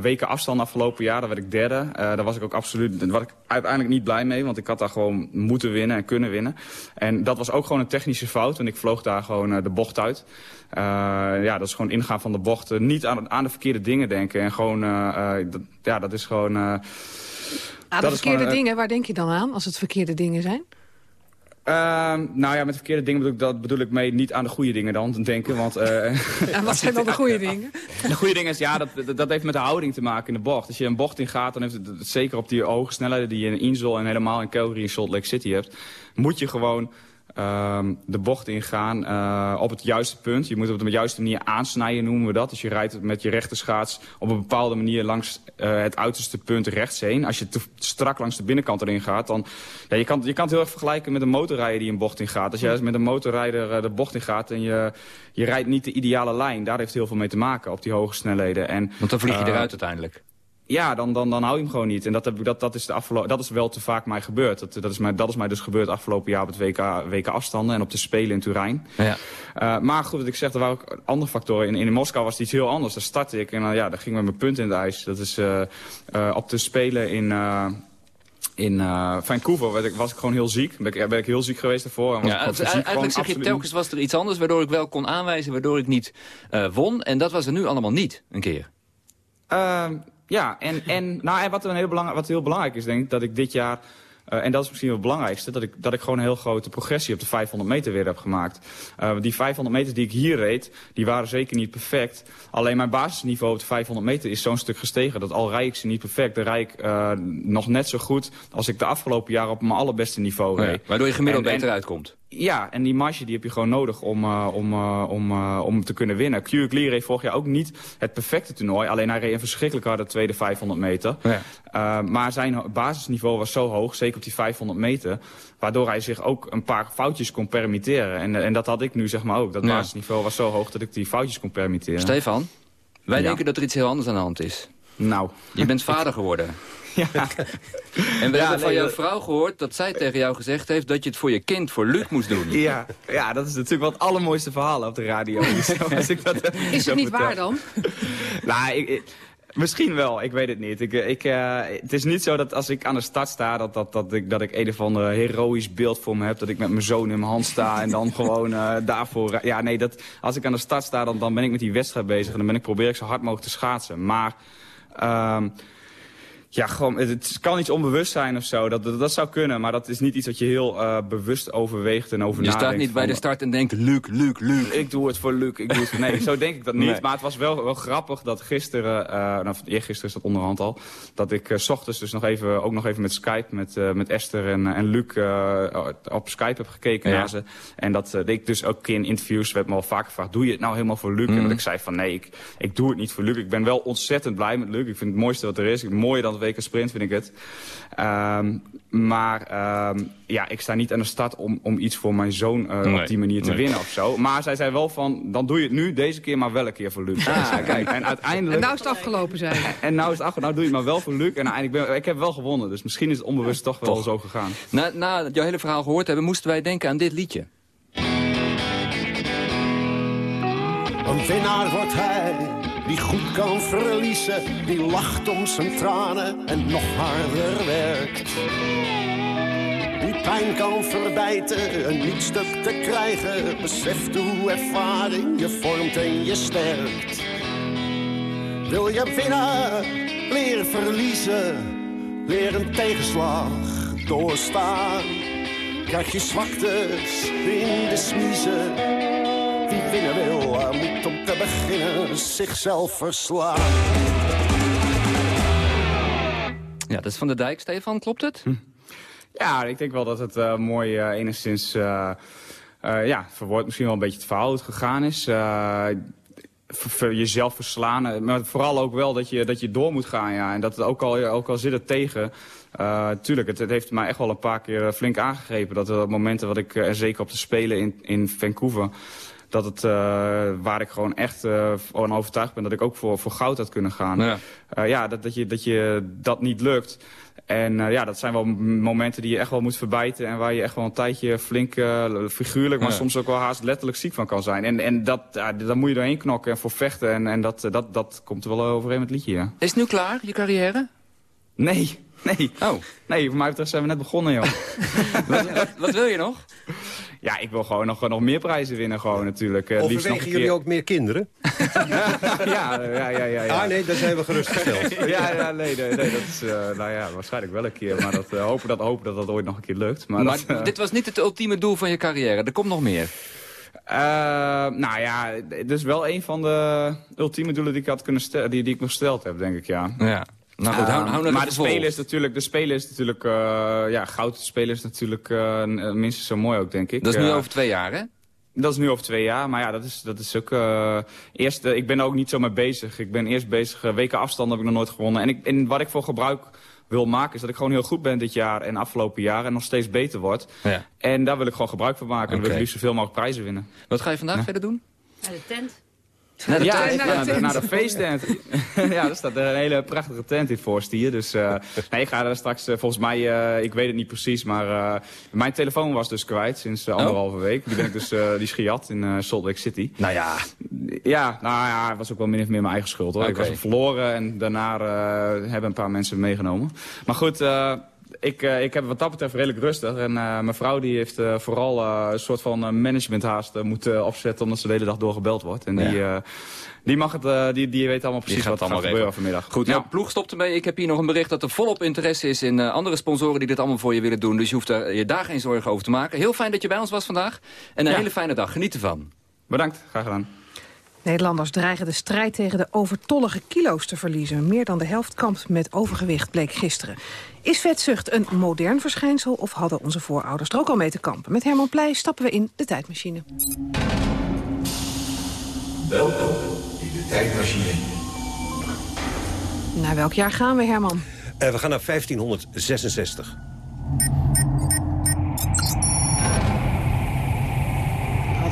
Speaker 17: weken afstand afgelopen jaar, daar werd ik derde. daar was ik ook absoluut, daar ik uiteindelijk niet blij mee, want ik had daar gewoon moeten winnen en kunnen winnen. En dat was ook gewoon een technische fout, en ik vloog daar gewoon de bocht uit. Ja, dat is gewoon ingaan van de bochten. Niet aan, aan de verkeerde dingen denken. En gewoon, ja, dat is gewoon...
Speaker 5: aan de verkeerde gewoon, dingen, waar denk je dan aan als het verkeerde dingen zijn?
Speaker 17: Uh, nou ja, met verkeerde dingen bedoel ik, dat bedoel ik mee niet aan de goede dingen dan denken. Want, uh,
Speaker 5: en wat zijn dan de goede dingen?
Speaker 17: De goede dingen is, ja, dat, dat heeft met de houding te maken in de bocht. Als je een bocht ingaat, dan heeft het, zeker op die hoge snelheden die je in Insel en helemaal in Calgary en Salt Lake City hebt, moet je gewoon Um, de bocht ingaan uh, op het juiste punt. Je moet op de juiste manier aansnijden, noemen we dat. Dus je rijdt met je rechterschaats op een bepaalde manier langs uh, het uiterste punt rechts heen. Als je te strak langs de binnenkant erin gaat, dan... Ja, je, kan, je kan het heel erg vergelijken met een motorrijder die een bocht ingaat. Als jij met een motorrijder uh, de bocht ingaat en je, je rijdt niet de ideale lijn... daar heeft heel veel mee te maken op die hoge snelheden. En,
Speaker 7: Want dan vlieg je eruit uiteindelijk.
Speaker 17: Ja, dan, dan, dan hou je hem gewoon niet. En dat, heb, dat, dat, is de afgelopen, dat is wel te vaak mij gebeurd. Dat, dat, is mij, dat is mij dus gebeurd afgelopen jaar op het WK, WK afstanden en op de Spelen in Turijn.
Speaker 7: Ja.
Speaker 17: Uh, maar goed, wat ik zeg, er waren ook andere factoren. In, in Moskou was het iets heel anders. Daar startte ik en uh, ja, daar ging met mijn punt in het ijs. Dat is uh, op de Spelen in... In Vancouver was ik gewoon heel ziek. Ben ik, ben ik heel ziek geweest daarvoor. En was
Speaker 7: ja, fysiek eigenlijk zeg je, telkens was er iets anders... waardoor ik wel kon aanwijzen, waardoor ik niet won. En dat was er nu allemaal niet, een keer.
Speaker 17: Ja, en, en, nou, en wat, een heel belangrijk, wat heel belangrijk is, denk ik, dat ik dit jaar... Uh, en dat is misschien wel het belangrijkste, dat ik, dat ik gewoon een heel grote progressie op de 500 meter weer heb gemaakt. Uh, die 500 meter die ik hier reed, die waren zeker niet perfect. Alleen mijn basisniveau op de 500 meter is zo'n stuk gestegen. Dat al rijd ik ze niet perfect, dan rijd ik uh, nog net zo goed als ik de afgelopen jaren op mijn allerbeste niveau reed.
Speaker 7: Ja, waardoor je gemiddeld en, beter uitkomt.
Speaker 17: Ja, en die marge die heb je gewoon nodig om, uh, om, uh, om, uh, om te kunnen winnen. Q Clear reed vorig jaar ook niet het perfecte toernooi. Alleen hij reed een verschrikkelijk harde tweede 500 meter. Ja. maar zijn basisniveau was zo hoog, zeker op die 500 meter... waardoor hij zich ook een paar foutjes kon permitteren. En, en dat had ik nu zeg maar ook. Dat ja. basisniveau was zo hoog dat ik die foutjes kon permitteren.
Speaker 7: Stefan, wij ja. denken dat er iets heel anders aan de hand is.
Speaker 17: Nou.
Speaker 7: Je bent vader geworden.
Speaker 17: Ja.
Speaker 7: En we ja, hebben van nee, jouw vrouw gehoord dat zij tegen jou gezegd heeft... dat je het voor je kind, voor Luc, moest doen.
Speaker 17: Ja, ja dat is natuurlijk wel het allermooiste verhaal op de radio.
Speaker 5: Als ik dat, is het niet waar dan?
Speaker 17: nou, ik, ik, Misschien wel, ik weet het niet. Ik, ik, uh, het is niet zo dat als ik aan de start sta... dat, dat, dat, ik, dat ik een of ander heroïsch beeld voor me heb... dat ik met mijn zoon in mijn hand sta en dan gewoon uh, daarvoor... Ja, nee, dat, als ik aan de start sta, dan, dan ben ik met die wedstrijd bezig... en dan ben ik, probeer ik zo hard mogelijk te schaatsen. Maar... Uh, ja, gewoon, het kan iets onbewust zijn of zo. Dat, dat, dat, zou kunnen, maar dat is niet iets wat je heel uh, bewust overweegt en over
Speaker 7: je
Speaker 17: nadenkt.
Speaker 7: Je staat niet bij de start en denkt, Luc, Luc, Luc.
Speaker 17: Ik doe het voor Luc, ik doe het Nee, zo denk ik dat niet. Nee. Maar het was wel, wel grappig dat gisteren, uh, nou, eergisteren is dat onderhand al... dat ik uh, s ochtends dus nog even, ook nog even met Skype, met, uh, met Esther en, en Luc... op Skype heb gekeken ja. naar ze. En dat ik dus ook in interviews, werd me al vaak gevraagd... doe je het nou helemaal voor Luc? Mm. En dat ik zei van, nee, ik, ik doe het niet voor Luc. Ik ben wel ontzettend blij met Luc. Ik vind het mooiste wat er is. Mooier dan WK Sprint, vind ik het. Um, maar um, ja, ik sta niet aan de start om, om iets voor mijn zoon uh, nee, op die manier te nee. winnen of zo. Maar zij zei wel van, dan doe je het nu, deze keer maar wel een keer voor Luc.
Speaker 5: Ah, kijk. En uiteindelijk... En nou is het afgelopen zijn.
Speaker 17: En, en nou is het afgelopen, nou doe je het maar wel voor Luc. En nou, ik, ben, ik heb wel gewonnen, dus misschien is het onbewust ja, toch wel toch. zo gegaan.
Speaker 7: Na, na jouw hele verhaal gehoord hebben, moesten wij denken aan dit liedje.
Speaker 22: Een winnaar wordt hij die goed kan verliezen, die lacht om zijn tranen en nog harder werkt. Die pijn kan verbijten en niet stuk te krijgen, beseft hoe ervaring je vormt en je sterkt. Wil je winnen, leer verliezen, leer een tegenslag doorstaan. Krijg je zwaktes in de smiezen winnen wil, moet om te beginnen zichzelf verslaan.
Speaker 7: Ja, dat is Van de Dijk. Stefan, klopt het? Hm.
Speaker 17: Ja, ik denk wel dat het uh, mooi uh, enigszins... Uh, ja, verwoord misschien wel een beetje het verhaal hoe het gegaan is jezelf verslaan. Maar vooral ook wel dat je, dat je door moet gaan. Ja. En dat het ook al, ook al zit het tegen. Uh, tuurlijk, het, het, heeft mij echt wel een paar keer flink aangegrepen. Dat er momenten wat ik, uh, zeker op de Spelen in, in Vancouver dat het, uh, waar ik gewoon echt uh, van overtuigd ben dat ik ook voor, voor goud had kunnen gaan. Ja, uh, ja dat, dat, je, dat je dat niet lukt. En ja, dat zijn wel momenten die je echt wel moet verbijten... en waar je echt wel een tijdje flink figuurlijk... maar ja. soms ook wel haast letterlijk ziek van kan zijn. En, en dat, daar moet je doorheen knokken en voor vechten. En, en dat, dat, dat komt er wel overeen met het liedje, ja.
Speaker 7: Is het nu klaar, je carrière?
Speaker 17: Nee, nee.
Speaker 7: Oh.
Speaker 17: Nee, voor mij betreft zijn we net begonnen, joh.
Speaker 7: wat, wat, wat wil je nog?
Speaker 17: Ja, ik wil gewoon nog, nog meer prijzen winnen gewoon natuurlijk. Uh,
Speaker 10: Overwegen jullie ook meer kinderen?
Speaker 17: ja, ja, ja, ja, ja.
Speaker 10: Ah nee, daar zijn we gerustgesteld.
Speaker 17: ja, ja, nee, nee, nee, dat is uh, nou ja, waarschijnlijk wel een keer. Maar dat, uh, hopen, dat, hopen dat dat ooit nog een keer lukt. Maar,
Speaker 7: maar
Speaker 17: dat,
Speaker 7: dit was niet het ultieme doel van je carrière. Er komt nog meer.
Speaker 17: Uh, nou ja, dit is wel een van de ultieme doelen die ik, had kunnen die, die ik nog gesteld heb, denk ik, ja.
Speaker 7: Ja. Nou goed, hou, hou
Speaker 17: uh, maar de spelen is natuurlijk, de spelen is natuurlijk, uh, ja, goud spelen is natuurlijk uh, minstens zo mooi ook, denk ik.
Speaker 7: Dat is nu over twee jaar, hè?
Speaker 17: Dat is nu over twee jaar, maar ja, dat is, dat is ook... Uh, eerst, uh, ik ben er ook niet zo mee bezig. Ik ben eerst bezig, uh, weken afstand heb ik nog nooit gewonnen. En, ik, en wat ik voor gebruik wil maken is dat ik gewoon heel goed ben dit jaar en afgelopen jaar... en nog steeds beter word.
Speaker 7: Ja.
Speaker 17: En daar wil ik gewoon gebruik van maken. Okay. En wil ik liefst zoveel mogelijk prijzen winnen.
Speaker 7: Wat ga je vandaag ja? verder doen?
Speaker 8: Naar de tent.
Speaker 17: Naar de, ja, naar de, naar de feesttent. ja, er staat een hele prachtige tent in Voorstier. Dus uh, nee, ik ga er straks, uh, volgens mij, uh, ik weet het niet precies, maar mijn telefoon was dus kwijt sinds anderhalve oh. week. Die ben ik dus, die gejat in Salt Lake City.
Speaker 7: Nou ja.
Speaker 17: Ja, nou ja, het was ook wel min of meer mijn eigen schuld hoor. Okay. Ik was hem verloren en daarna hebben een paar mensen meegenomen. Maar goed, ik, uh, ik heb wat dat betreft redelijk rustig. En uh, mijn vrouw die heeft uh, vooral een soort van managementhaast moeten opzetten... omdat ze de hele dag doorgebeld wordt. En die, ja. die, mag het, die, die weet allemaal precies wat er gaat gebeuren vanmiddag.
Speaker 7: Goed, ja. ploeg stopt ermee. Ik heb hier nog een bericht dat er volop interesse is in andere sponsoren... die dit allemaal voor je willen doen. Dus je hoeft er, je daar geen zorgen over te maken. Heel fijn dat je bij ons was vandaag. En een ja. hele fijne dag. Geniet ervan.
Speaker 17: Bedankt. Graag gedaan.
Speaker 5: Nederlanders dreigen de strijd tegen de overtollige kilo's te verliezen. Meer dan de helft kampt met overgewicht, bleek gisteren. Is vetzucht een modern verschijnsel of hadden onze voorouders er ook al mee te kampen? Met Herman Pleij stappen we in de tijdmachine.
Speaker 23: Welkom in de tijdmachine.
Speaker 5: Naar welk jaar gaan we, Herman?
Speaker 10: Uh, we gaan naar 1566.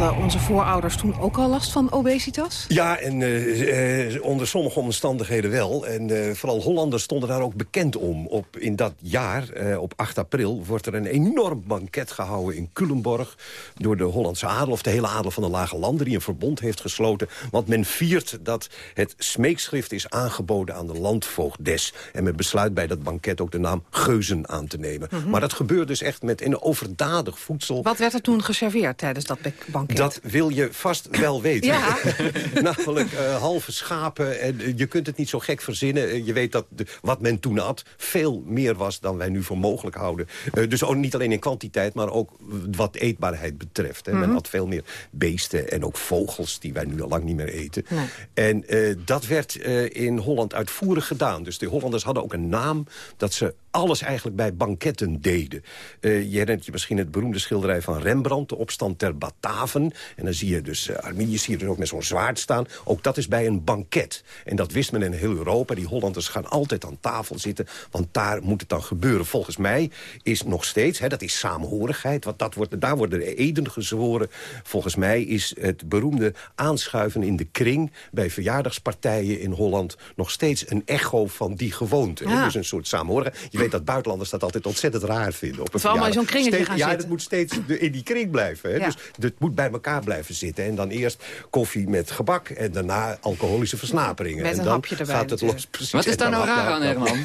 Speaker 5: Hadden onze voorouders toen ook al last van obesitas?
Speaker 10: Ja, en uh, uh, onder sommige omstandigheden wel. En uh, vooral Hollanders stonden daar ook bekend om. Op, in dat jaar, op 8 april, wordt er een enorm banket gehouden in Culemborg... door de Hollandse adel, of de hele adel van de Lage Landen... die een verbond heeft gesloten. Want men viert dat het smeekschrift is aangeboden aan de landvoogdes. En men besluit bij dat banket ook de naam Geuzen aan te nemen. Mm -hmm. Maar dat gebeurt dus echt met een overdadig voedsel.
Speaker 5: Wat werd er toen geserveerd tijdens dat banket?
Speaker 10: Dat wil je vast wel weten.
Speaker 5: Ja.
Speaker 10: Namelijk uh, halve schapen. En uh, je kunt het niet zo gek verzinnen. Uh, je weet dat de, wat men toen had veel meer was dan wij nu voor mogelijk houden. dus ook niet alleen in kwantiteit, maar ook wat eetbaarheid betreft. Hè. Mm -hmm. Men had veel meer beesten en ook vogels die wij nu al lang niet meer eten. Nee. En dat werd in Holland uitvoerig gedaan. Dus de Hollanders hadden ook een naam dat ze alles eigenlijk bij banketten deden. je herinnert je misschien het beroemde schilderij van Rembrandt... de opstand ter Bataven. En dan zie je dus uh, Arminius hier dus ook met zo'n zwaard staan. Ook dat is bij een banket. En dat wist men in heel Europa. Die Hollanders gaan altijd aan tafel zitten. Want daar moet het dan gebeuren. Volgens mij is nog steeds, hè, dat is saamhorigheid. Want dat wordt, daar worden de eden gezworen. Volgens mij is het beroemde aanschuiven in de kring... bij verjaardagspartijen in Holland... nog steeds een echo van die gewoonte. Ja. Dus een soort saamhorigheid. Je weet dat buitenlanders dat altijd ontzettend raar vinden. Op
Speaker 5: het allemaal zo'n kringetje
Speaker 10: steeds,
Speaker 5: gaan
Speaker 10: Ja,
Speaker 5: zitten.
Speaker 10: dat moet steeds in die kring blijven. Hè?
Speaker 5: Ja.
Speaker 10: Dus het moet bij elkaar blijven zitten. En dan eerst koffie met gebak en daarna alcoholische versnaperingen.
Speaker 5: Met een
Speaker 10: en dan
Speaker 5: hapje erbij
Speaker 10: gaat het los. Precies.
Speaker 7: Wat is daar nou raar aan, Herman?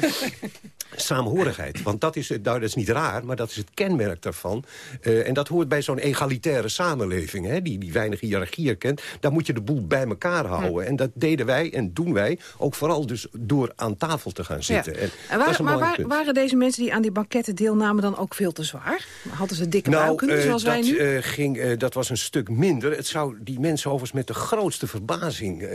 Speaker 10: Saamhorigheid. Want dat is, nou, dat is niet raar, maar dat is het kenmerk daarvan. Uh, en dat hoort bij zo'n egalitaire samenleving, hè, die, die weinig hiërarchieën kent. Daar moet je de boel bij elkaar houden. En dat deden wij en doen wij ook vooral dus door aan tafel te gaan zitten.
Speaker 5: Ja.
Speaker 10: En
Speaker 5: en waar, maar waar, waren deze mensen die aan die banketten deelnamen dan ook veel te zwaar? Hadden ze dikke
Speaker 10: nou,
Speaker 5: buiken,
Speaker 10: uh,
Speaker 5: zoals
Speaker 10: dat,
Speaker 5: nu?
Speaker 10: Uh, ging, dat was een stuk minder. Het zou die mensen overigens met de grootste verbazing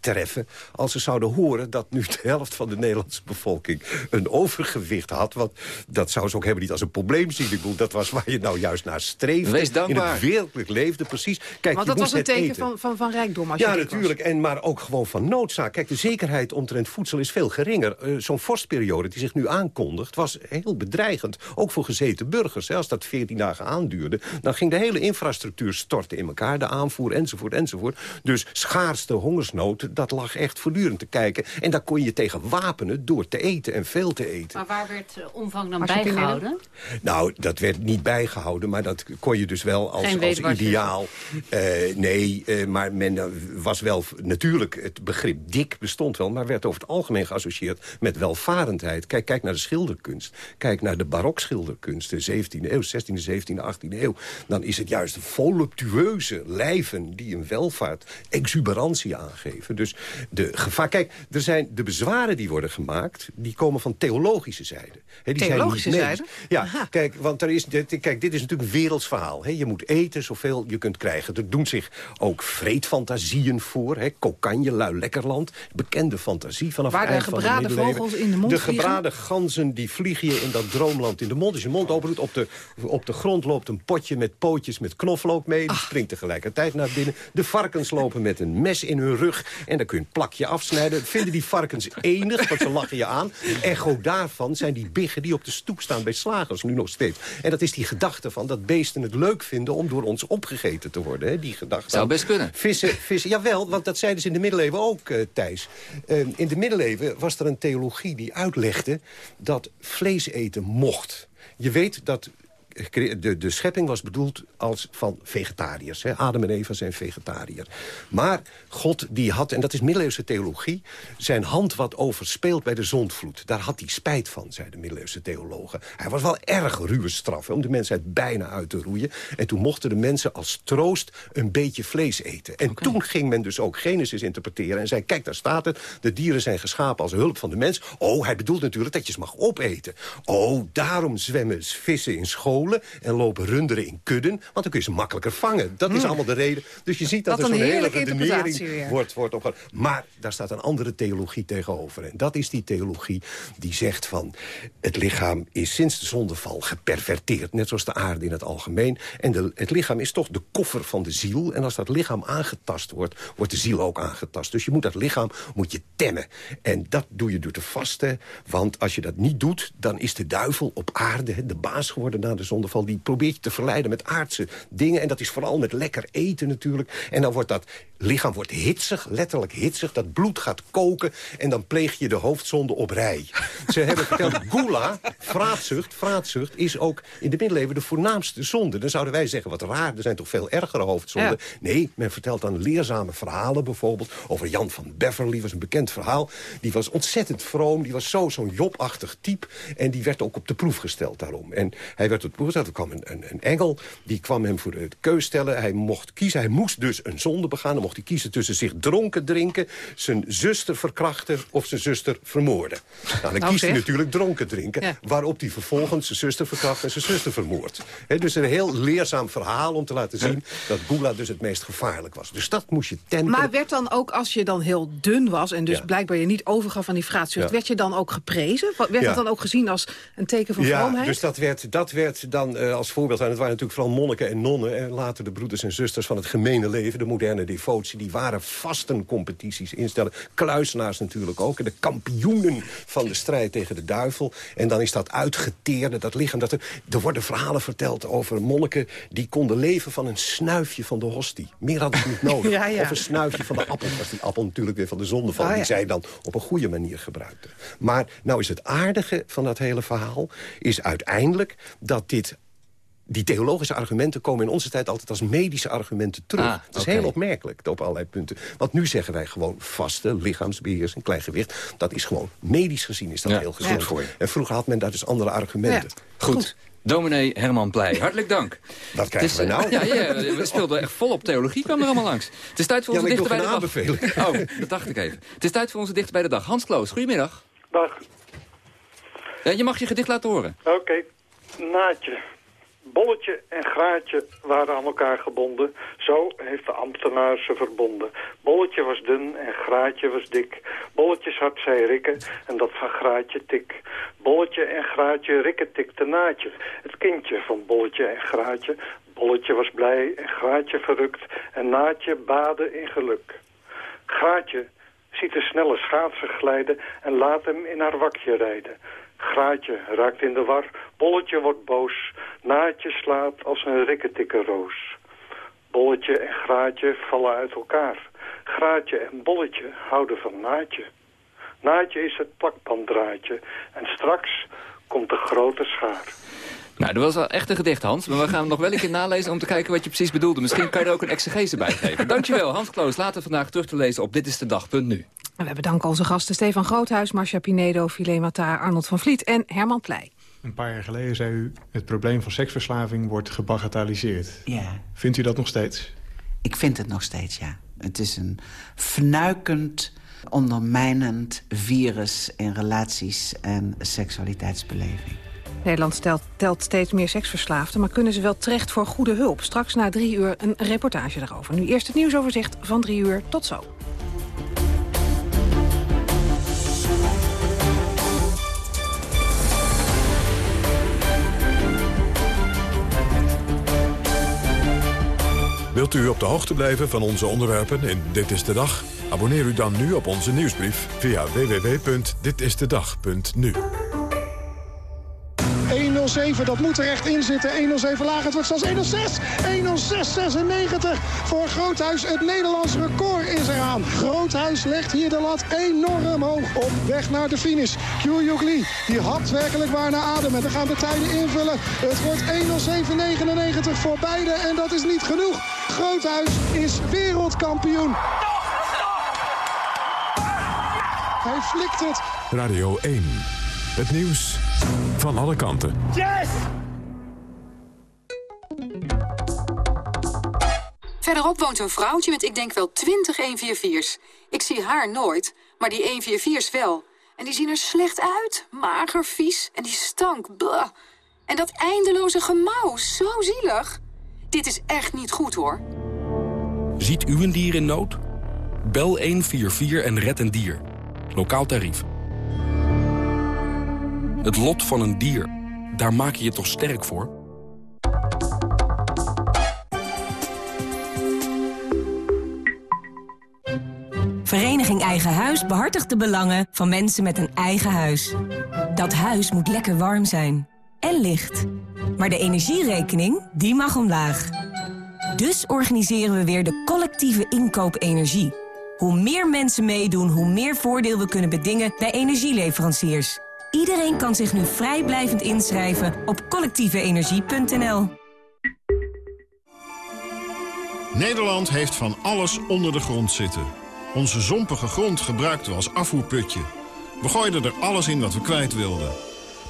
Speaker 10: treffen... als ze zouden horen dat nu de helft van de Nederlandse bevolking... een overgewicht had. Want dat zou ze ook helemaal niet als een probleem zien. Ik bedoel, dat was waar je nou juist naar streefde.
Speaker 7: Wees dankbaar.
Speaker 10: In het werkelijk leefde, precies. Kijk,
Speaker 5: Want
Speaker 10: je
Speaker 5: dat was een teken
Speaker 10: eten.
Speaker 5: van, van, van rijkdom als
Speaker 10: Ja,
Speaker 5: je
Speaker 10: natuurlijk. En, maar ook gewoon van noodzaak. Kijk, de zekerheid omtrent voedsel is veel geringer. Uh, Zo'n vorstperiode die zich nu aankondigt... was heel bedreigend. Ook voor gezeten burgers. Hè. Als dat 14 dagen aanduurde... dan ging de hele infrastructuur storten in elkaar. De aanvoer, enzovoort, enzovoort. Dus schaarste, hongersnood, dat lag echt voortdurend te kijken. En daar kon je tegen wapenen door te eten en veel te eten.
Speaker 8: Maar waar werd de omvang dan bijgehouden?
Speaker 10: Nou, dat werd niet bijgehouden, maar dat kon je dus wel als, als ideaal. Uh, nee, uh, maar men was wel natuurlijk, het begrip dik bestond wel... maar werd over het algemeen geassocieerd met welvarendheid. Kijk, kijk naar de schilderkunst. Kijk naar de barokschilderkunst, de 17e eeuw, 16e, 17e, 18e eeuw. Dan is het juist de voluptueuze lijven die een welvaart, exuberantie aangeven. Dus de gevaar... Kijk, er zijn de bezwaren die worden gemaakt... die komen van theologische zijde. He, die
Speaker 5: Theologische
Speaker 10: zijn
Speaker 5: zijde?
Speaker 10: Ja, Aha. kijk, want er is, dit, kijk, dit is natuurlijk een werelds verhaal. He. Je moet eten zoveel je kunt krijgen. Er doen zich ook vreedfantasieën voor. He. Kokanje, lui lekkerland. Bekende fantasie vanaf
Speaker 5: Waar
Speaker 10: het
Speaker 5: de
Speaker 10: eind van de
Speaker 5: gebraden vogels in de mond
Speaker 10: De
Speaker 5: vliegen?
Speaker 10: gebraden ganzen die vliegen je in dat droomland in de mond. Als je mond open doet, op de, op de grond loopt een potje met pootjes met knoflook mee. Die springt tegelijkertijd naar binnen. De varkens lopen met een mes in hun rug. En dan kun je een plakje afsnijden. Vinden die varkens enig, want ze lachen je aan. Echo daarvan zijn die biggen die op de stoep staan bij slagers, nu nog steeds. En dat is die gedachte van dat beesten het leuk vinden om door ons opgegeten te worden. Hè? Die gedachte.
Speaker 7: Zou best kunnen.
Speaker 10: Vissen, vissen, jawel, want dat zeiden ze in de middeleeuwen ook, uh, Thijs. Uh, in de middeleeuwen was er een theologie die uitlegde dat vlees eten mocht. Je weet dat de, de schepping was bedoeld als van vegetariërs. Hè? Adam en Eva zijn vegetariër. Maar God die had, en dat is middeleeuwse theologie... zijn hand wat overspeeld bij de zondvloed. Daar had hij spijt van, zeiden de middeleeuwse theologen. Hij was wel erg ruwe straf hè, om de mensheid bijna uit te roeien. En toen mochten de mensen als troost een beetje vlees eten. En okay. toen ging men dus ook Genesis interpreteren en zei... kijk, daar staat het, de dieren zijn geschapen als hulp van de mens. Oh, hij bedoelt natuurlijk dat je ze mag opeten. Oh, daarom zwemmen vissen in scholen en lopen runderen in kudden. Want dan kun je ze makkelijker vangen. Dat is
Speaker 5: Hmm.
Speaker 10: allemaal de reden. Dus je ziet dat er
Speaker 5: een
Speaker 10: zo'n hele redenering wordt, wordt. Maar daar staat een andere theologie tegenover. En dat is die theologie die zegt van... het lichaam is sinds de zondeval geperverteerd. Net zoals de aarde in het algemeen. En de, het lichaam is toch de koffer van de ziel. En als dat lichaam aangetast wordt, wordt de ziel ook aangetast. Dus je moet dat lichaam moet je temmen. En dat doe je door te vasten. Want als je dat niet doet, dan is de duivel op aarde... de baas geworden na de Die probeert je te verleiden met aardse dingen. En dat is vooral met lekker eten natuurlijk. En dan wordt dat lichaam wordt hitsig, letterlijk hitsig. Dat bloed gaat koken en dan pleeg je de hoofdzonde op rij. Ze hebben verteld, gula, vraatzucht, vraatzucht... is ook in de middeleeuwen de voornaamste zonde. Dan zouden wij zeggen, wat raar, er zijn toch veel ergere hoofdzonden. Nee, men vertelt dan leerzame verhalen bijvoorbeeld... over Jan van Beverly, was een bekend verhaal. Die was ontzettend vroom, die was zo zo'n jobachtig type... en die werd ook op de proef gesteld daarom. En hij werd op de proef gesteld, er kwam een, een, een engel... die kwam hem voor de keus stellen. Hij mocht kiezen, hij moest dus een zonde begaan. Dan mocht hij kiezen tussen zich dronken drinken... zijn zuster verkrachten of zijn zuster vermoorden. Nou, dan
Speaker 5: Nou,
Speaker 10: kiest hij natuurlijk dronken drinken...
Speaker 5: Ja.
Speaker 10: waarop hij vervolgens zijn zuster verkracht en zijn zuster vermoord. He, dus een heel leerzaam verhaal om te laten zien... dat Gula dus het meest gevaarlijk was. Dus dat moest je temperen.
Speaker 5: Maar werd dan ook, als je dan heel dun was... en dus
Speaker 10: Ja.
Speaker 5: blijkbaar je niet overgaf aan die vraatzucht...
Speaker 10: Ja.
Speaker 5: werd je dan ook geprezen? Werd
Speaker 10: Ja.
Speaker 5: dat dan ook gezien als een teken van
Speaker 10: Ja,
Speaker 5: vroomheid?
Speaker 10: dus dat werd, dat werd dan eh, als voorbeeld... en het waren natuurlijk vooral monniken en nonnen... en later de broeders en zusters van het gemene leven... de moderne devotie, die waren vastencompetities instellen. Kluisenaars natuurlijk ook. En de kampioenen van de strijd tegen de duivel. En dan is dat uitgeteerde, dat lichaam. Dat er, er worden verhalen verteld over monniken... die konden leven van een snuifje van de hostie. Meer hadden ze niet nodig.
Speaker 5: Ja, ja.
Speaker 10: Of een snuifje van de appel. Was die appel natuurlijk weer van de zonde van.
Speaker 5: Oh,
Speaker 10: Die zij dan op een goede manier gebruikte. Maar nou is het aardige van dat hele verhaal... is uiteindelijk dat dit... Die theologische argumenten komen in onze tijd altijd als medische argumenten terug.
Speaker 7: Ah,
Speaker 10: dat is heel opmerkelijk op allerlei punten. Want nu zeggen wij gewoon vaste lichaamsbeheersing, klein gewicht. Dat is gewoon medisch gezien is dat
Speaker 7: Ja,
Speaker 10: heel gezond.
Speaker 7: voor je.
Speaker 10: En vroeger had men daar dus andere argumenten.
Speaker 7: Goed. Dominee Herman Pleij, hartelijk dank.
Speaker 10: Wat krijgen
Speaker 7: is,
Speaker 10: we nou?
Speaker 7: eh, Ja, ja, we speelden echt vol op theologie, kwam er allemaal langs. Het is tijd voor onze dichter bij de dag. Oh, dat dacht ik even. Het is tijd voor onze dichter bij de dag. Hans Kloos, goedemiddag.
Speaker 24: Dag.
Speaker 7: Ja, je mag je gedicht laten horen.
Speaker 24: Oké. Naadje. Bolletje en graatje waren aan elkaar gebonden. Zo heeft de ambtenaar ze verbonden. Bolletje was dun en graatje was dik. Bolletjes had zij rikken en dat van graatje tik. Bolletje en graatje rikken tikte naadje. Het kindje van bolletje en graatje. Bolletje was blij en graatje verrukt. En naadje baden in geluk. Graatje ziet de snelle schaatser glijden en laat hem in haar wakje rijden. Graatje raakt in de war, bolletje wordt boos, naadje slaat als een rikketikke roos. Bolletje en graatje vallen uit elkaar. Graatje en bolletje houden van naadje. Naadje is het plakbanddraadje en straks komt de grote schaar.
Speaker 7: Nou, dat was wel echt een gedicht, Hans. Maar we gaan hem nog wel een keer nalezen om te kijken wat je precies bedoelde. Misschien kan je er ook een exegese bij geven. Dankjewel, Hans Kloos. Later vandaag terug te lezen op ditistedag.nu.
Speaker 5: En we bedanken onze gasten Stefan Groothuis, Marcia Pinedo, Filet Mataar, Arnold van Vliet en Herman Pleij.
Speaker 25: Een paar jaar geleden zei u... het probleem van seksverslaving wordt gebagatelliseerd.
Speaker 26: Ja,
Speaker 25: Vindt u dat nog steeds?
Speaker 26: ik vind het nog steeds, ja. Het is een fnuikend, ondermijnend virus in relaties en seksualiteitsbeleving.
Speaker 5: Nederland stelt, telt steeds meer seksverslaafden, maar kunnen ze wel terecht voor goede hulp? Straks na drie uur een reportage daarover. Nu eerst het nieuwsoverzicht van drie uur. Tot zo.
Speaker 1: Wilt u op de hoogte blijven van onze onderwerpen in Dit is de Dag? Abonneer u dan nu op onze nieuwsbrief via www.ditistedag.nu.
Speaker 16: 107, dat moet er echt in zitten. 107 laag, het wordt zelfs 106. 106, 96 voor Groothuis. Het Nederlands record is eraan. Groothuis legt hier de lat enorm hoog op weg naar de finish. Kyuyuk Lee, die hapt werkelijk waar naar adem. En dan gaan de tijden invullen. Het wordt 107,99 voor beide en dat is niet genoeg. Groothuis is wereldkampioen. Hij flikt het.
Speaker 1: Radio 1. Het nieuws van alle kanten.
Speaker 27: Yes!
Speaker 28: Verderop woont een vrouwtje met ik denk wel 20 144's. Ik zie haar nooit, maar die 144's wel. En die zien er slecht uit. Mager, vies en die stank. Blah. En dat eindeloze gemauw, zo zielig. Dit is echt niet goed, hoor.
Speaker 29: Ziet u een dier in nood? Bel 144 en red een dier. Lokaal tarief. Het lot van een dier, daar maak je je toch sterk voor?
Speaker 30: Vereniging Eigen Huis behartigt de belangen van mensen met een eigen huis. Dat huis moet lekker warm zijn. En licht. Maar de energierekening, die mag omlaag. Dus organiseren we weer de collectieve inkoop energie. Hoe meer mensen meedoen, hoe meer voordeel we kunnen bedingen bij energieleveranciers. Iedereen kan zich nu vrijblijvend inschrijven op collectieveenergie.nl.
Speaker 31: Nederland heeft van alles onder de grond zitten. Onze zompige grond gebruikten we als afvoerputje. We gooiden er alles in wat we kwijt wilden.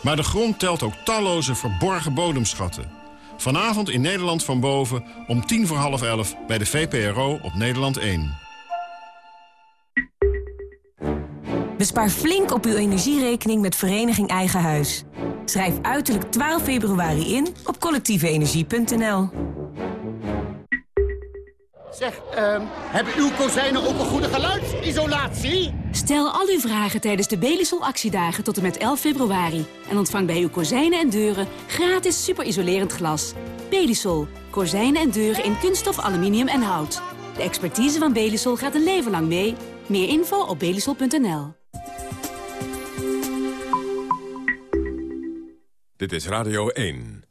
Speaker 31: Maar de grond telt ook talloze verborgen bodemschatten. Vanavond in Nederland van boven om tien voor half elf bij de VPRO op Nederland 1.
Speaker 30: Bespaar flink op uw energierekening met Vereniging Eigen Huis. Schrijf uiterlijk 12 februari in op collectieveenergie.nl.
Speaker 32: Zeg, ehm hebben uw kozijnen ook een goede geluidsisolatie?
Speaker 27: Stel al uw vragen tijdens de Belisol actiedagen tot en met 11 februari. En ontvang bij uw kozijnen en deuren gratis superisolerend glas. Belisol. Kozijnen en deuren in kunststof, aluminium en hout. De expertise van Belisol gaat een leven lang mee. Meer info op belisol.nl.
Speaker 1: Dit is Radio 1.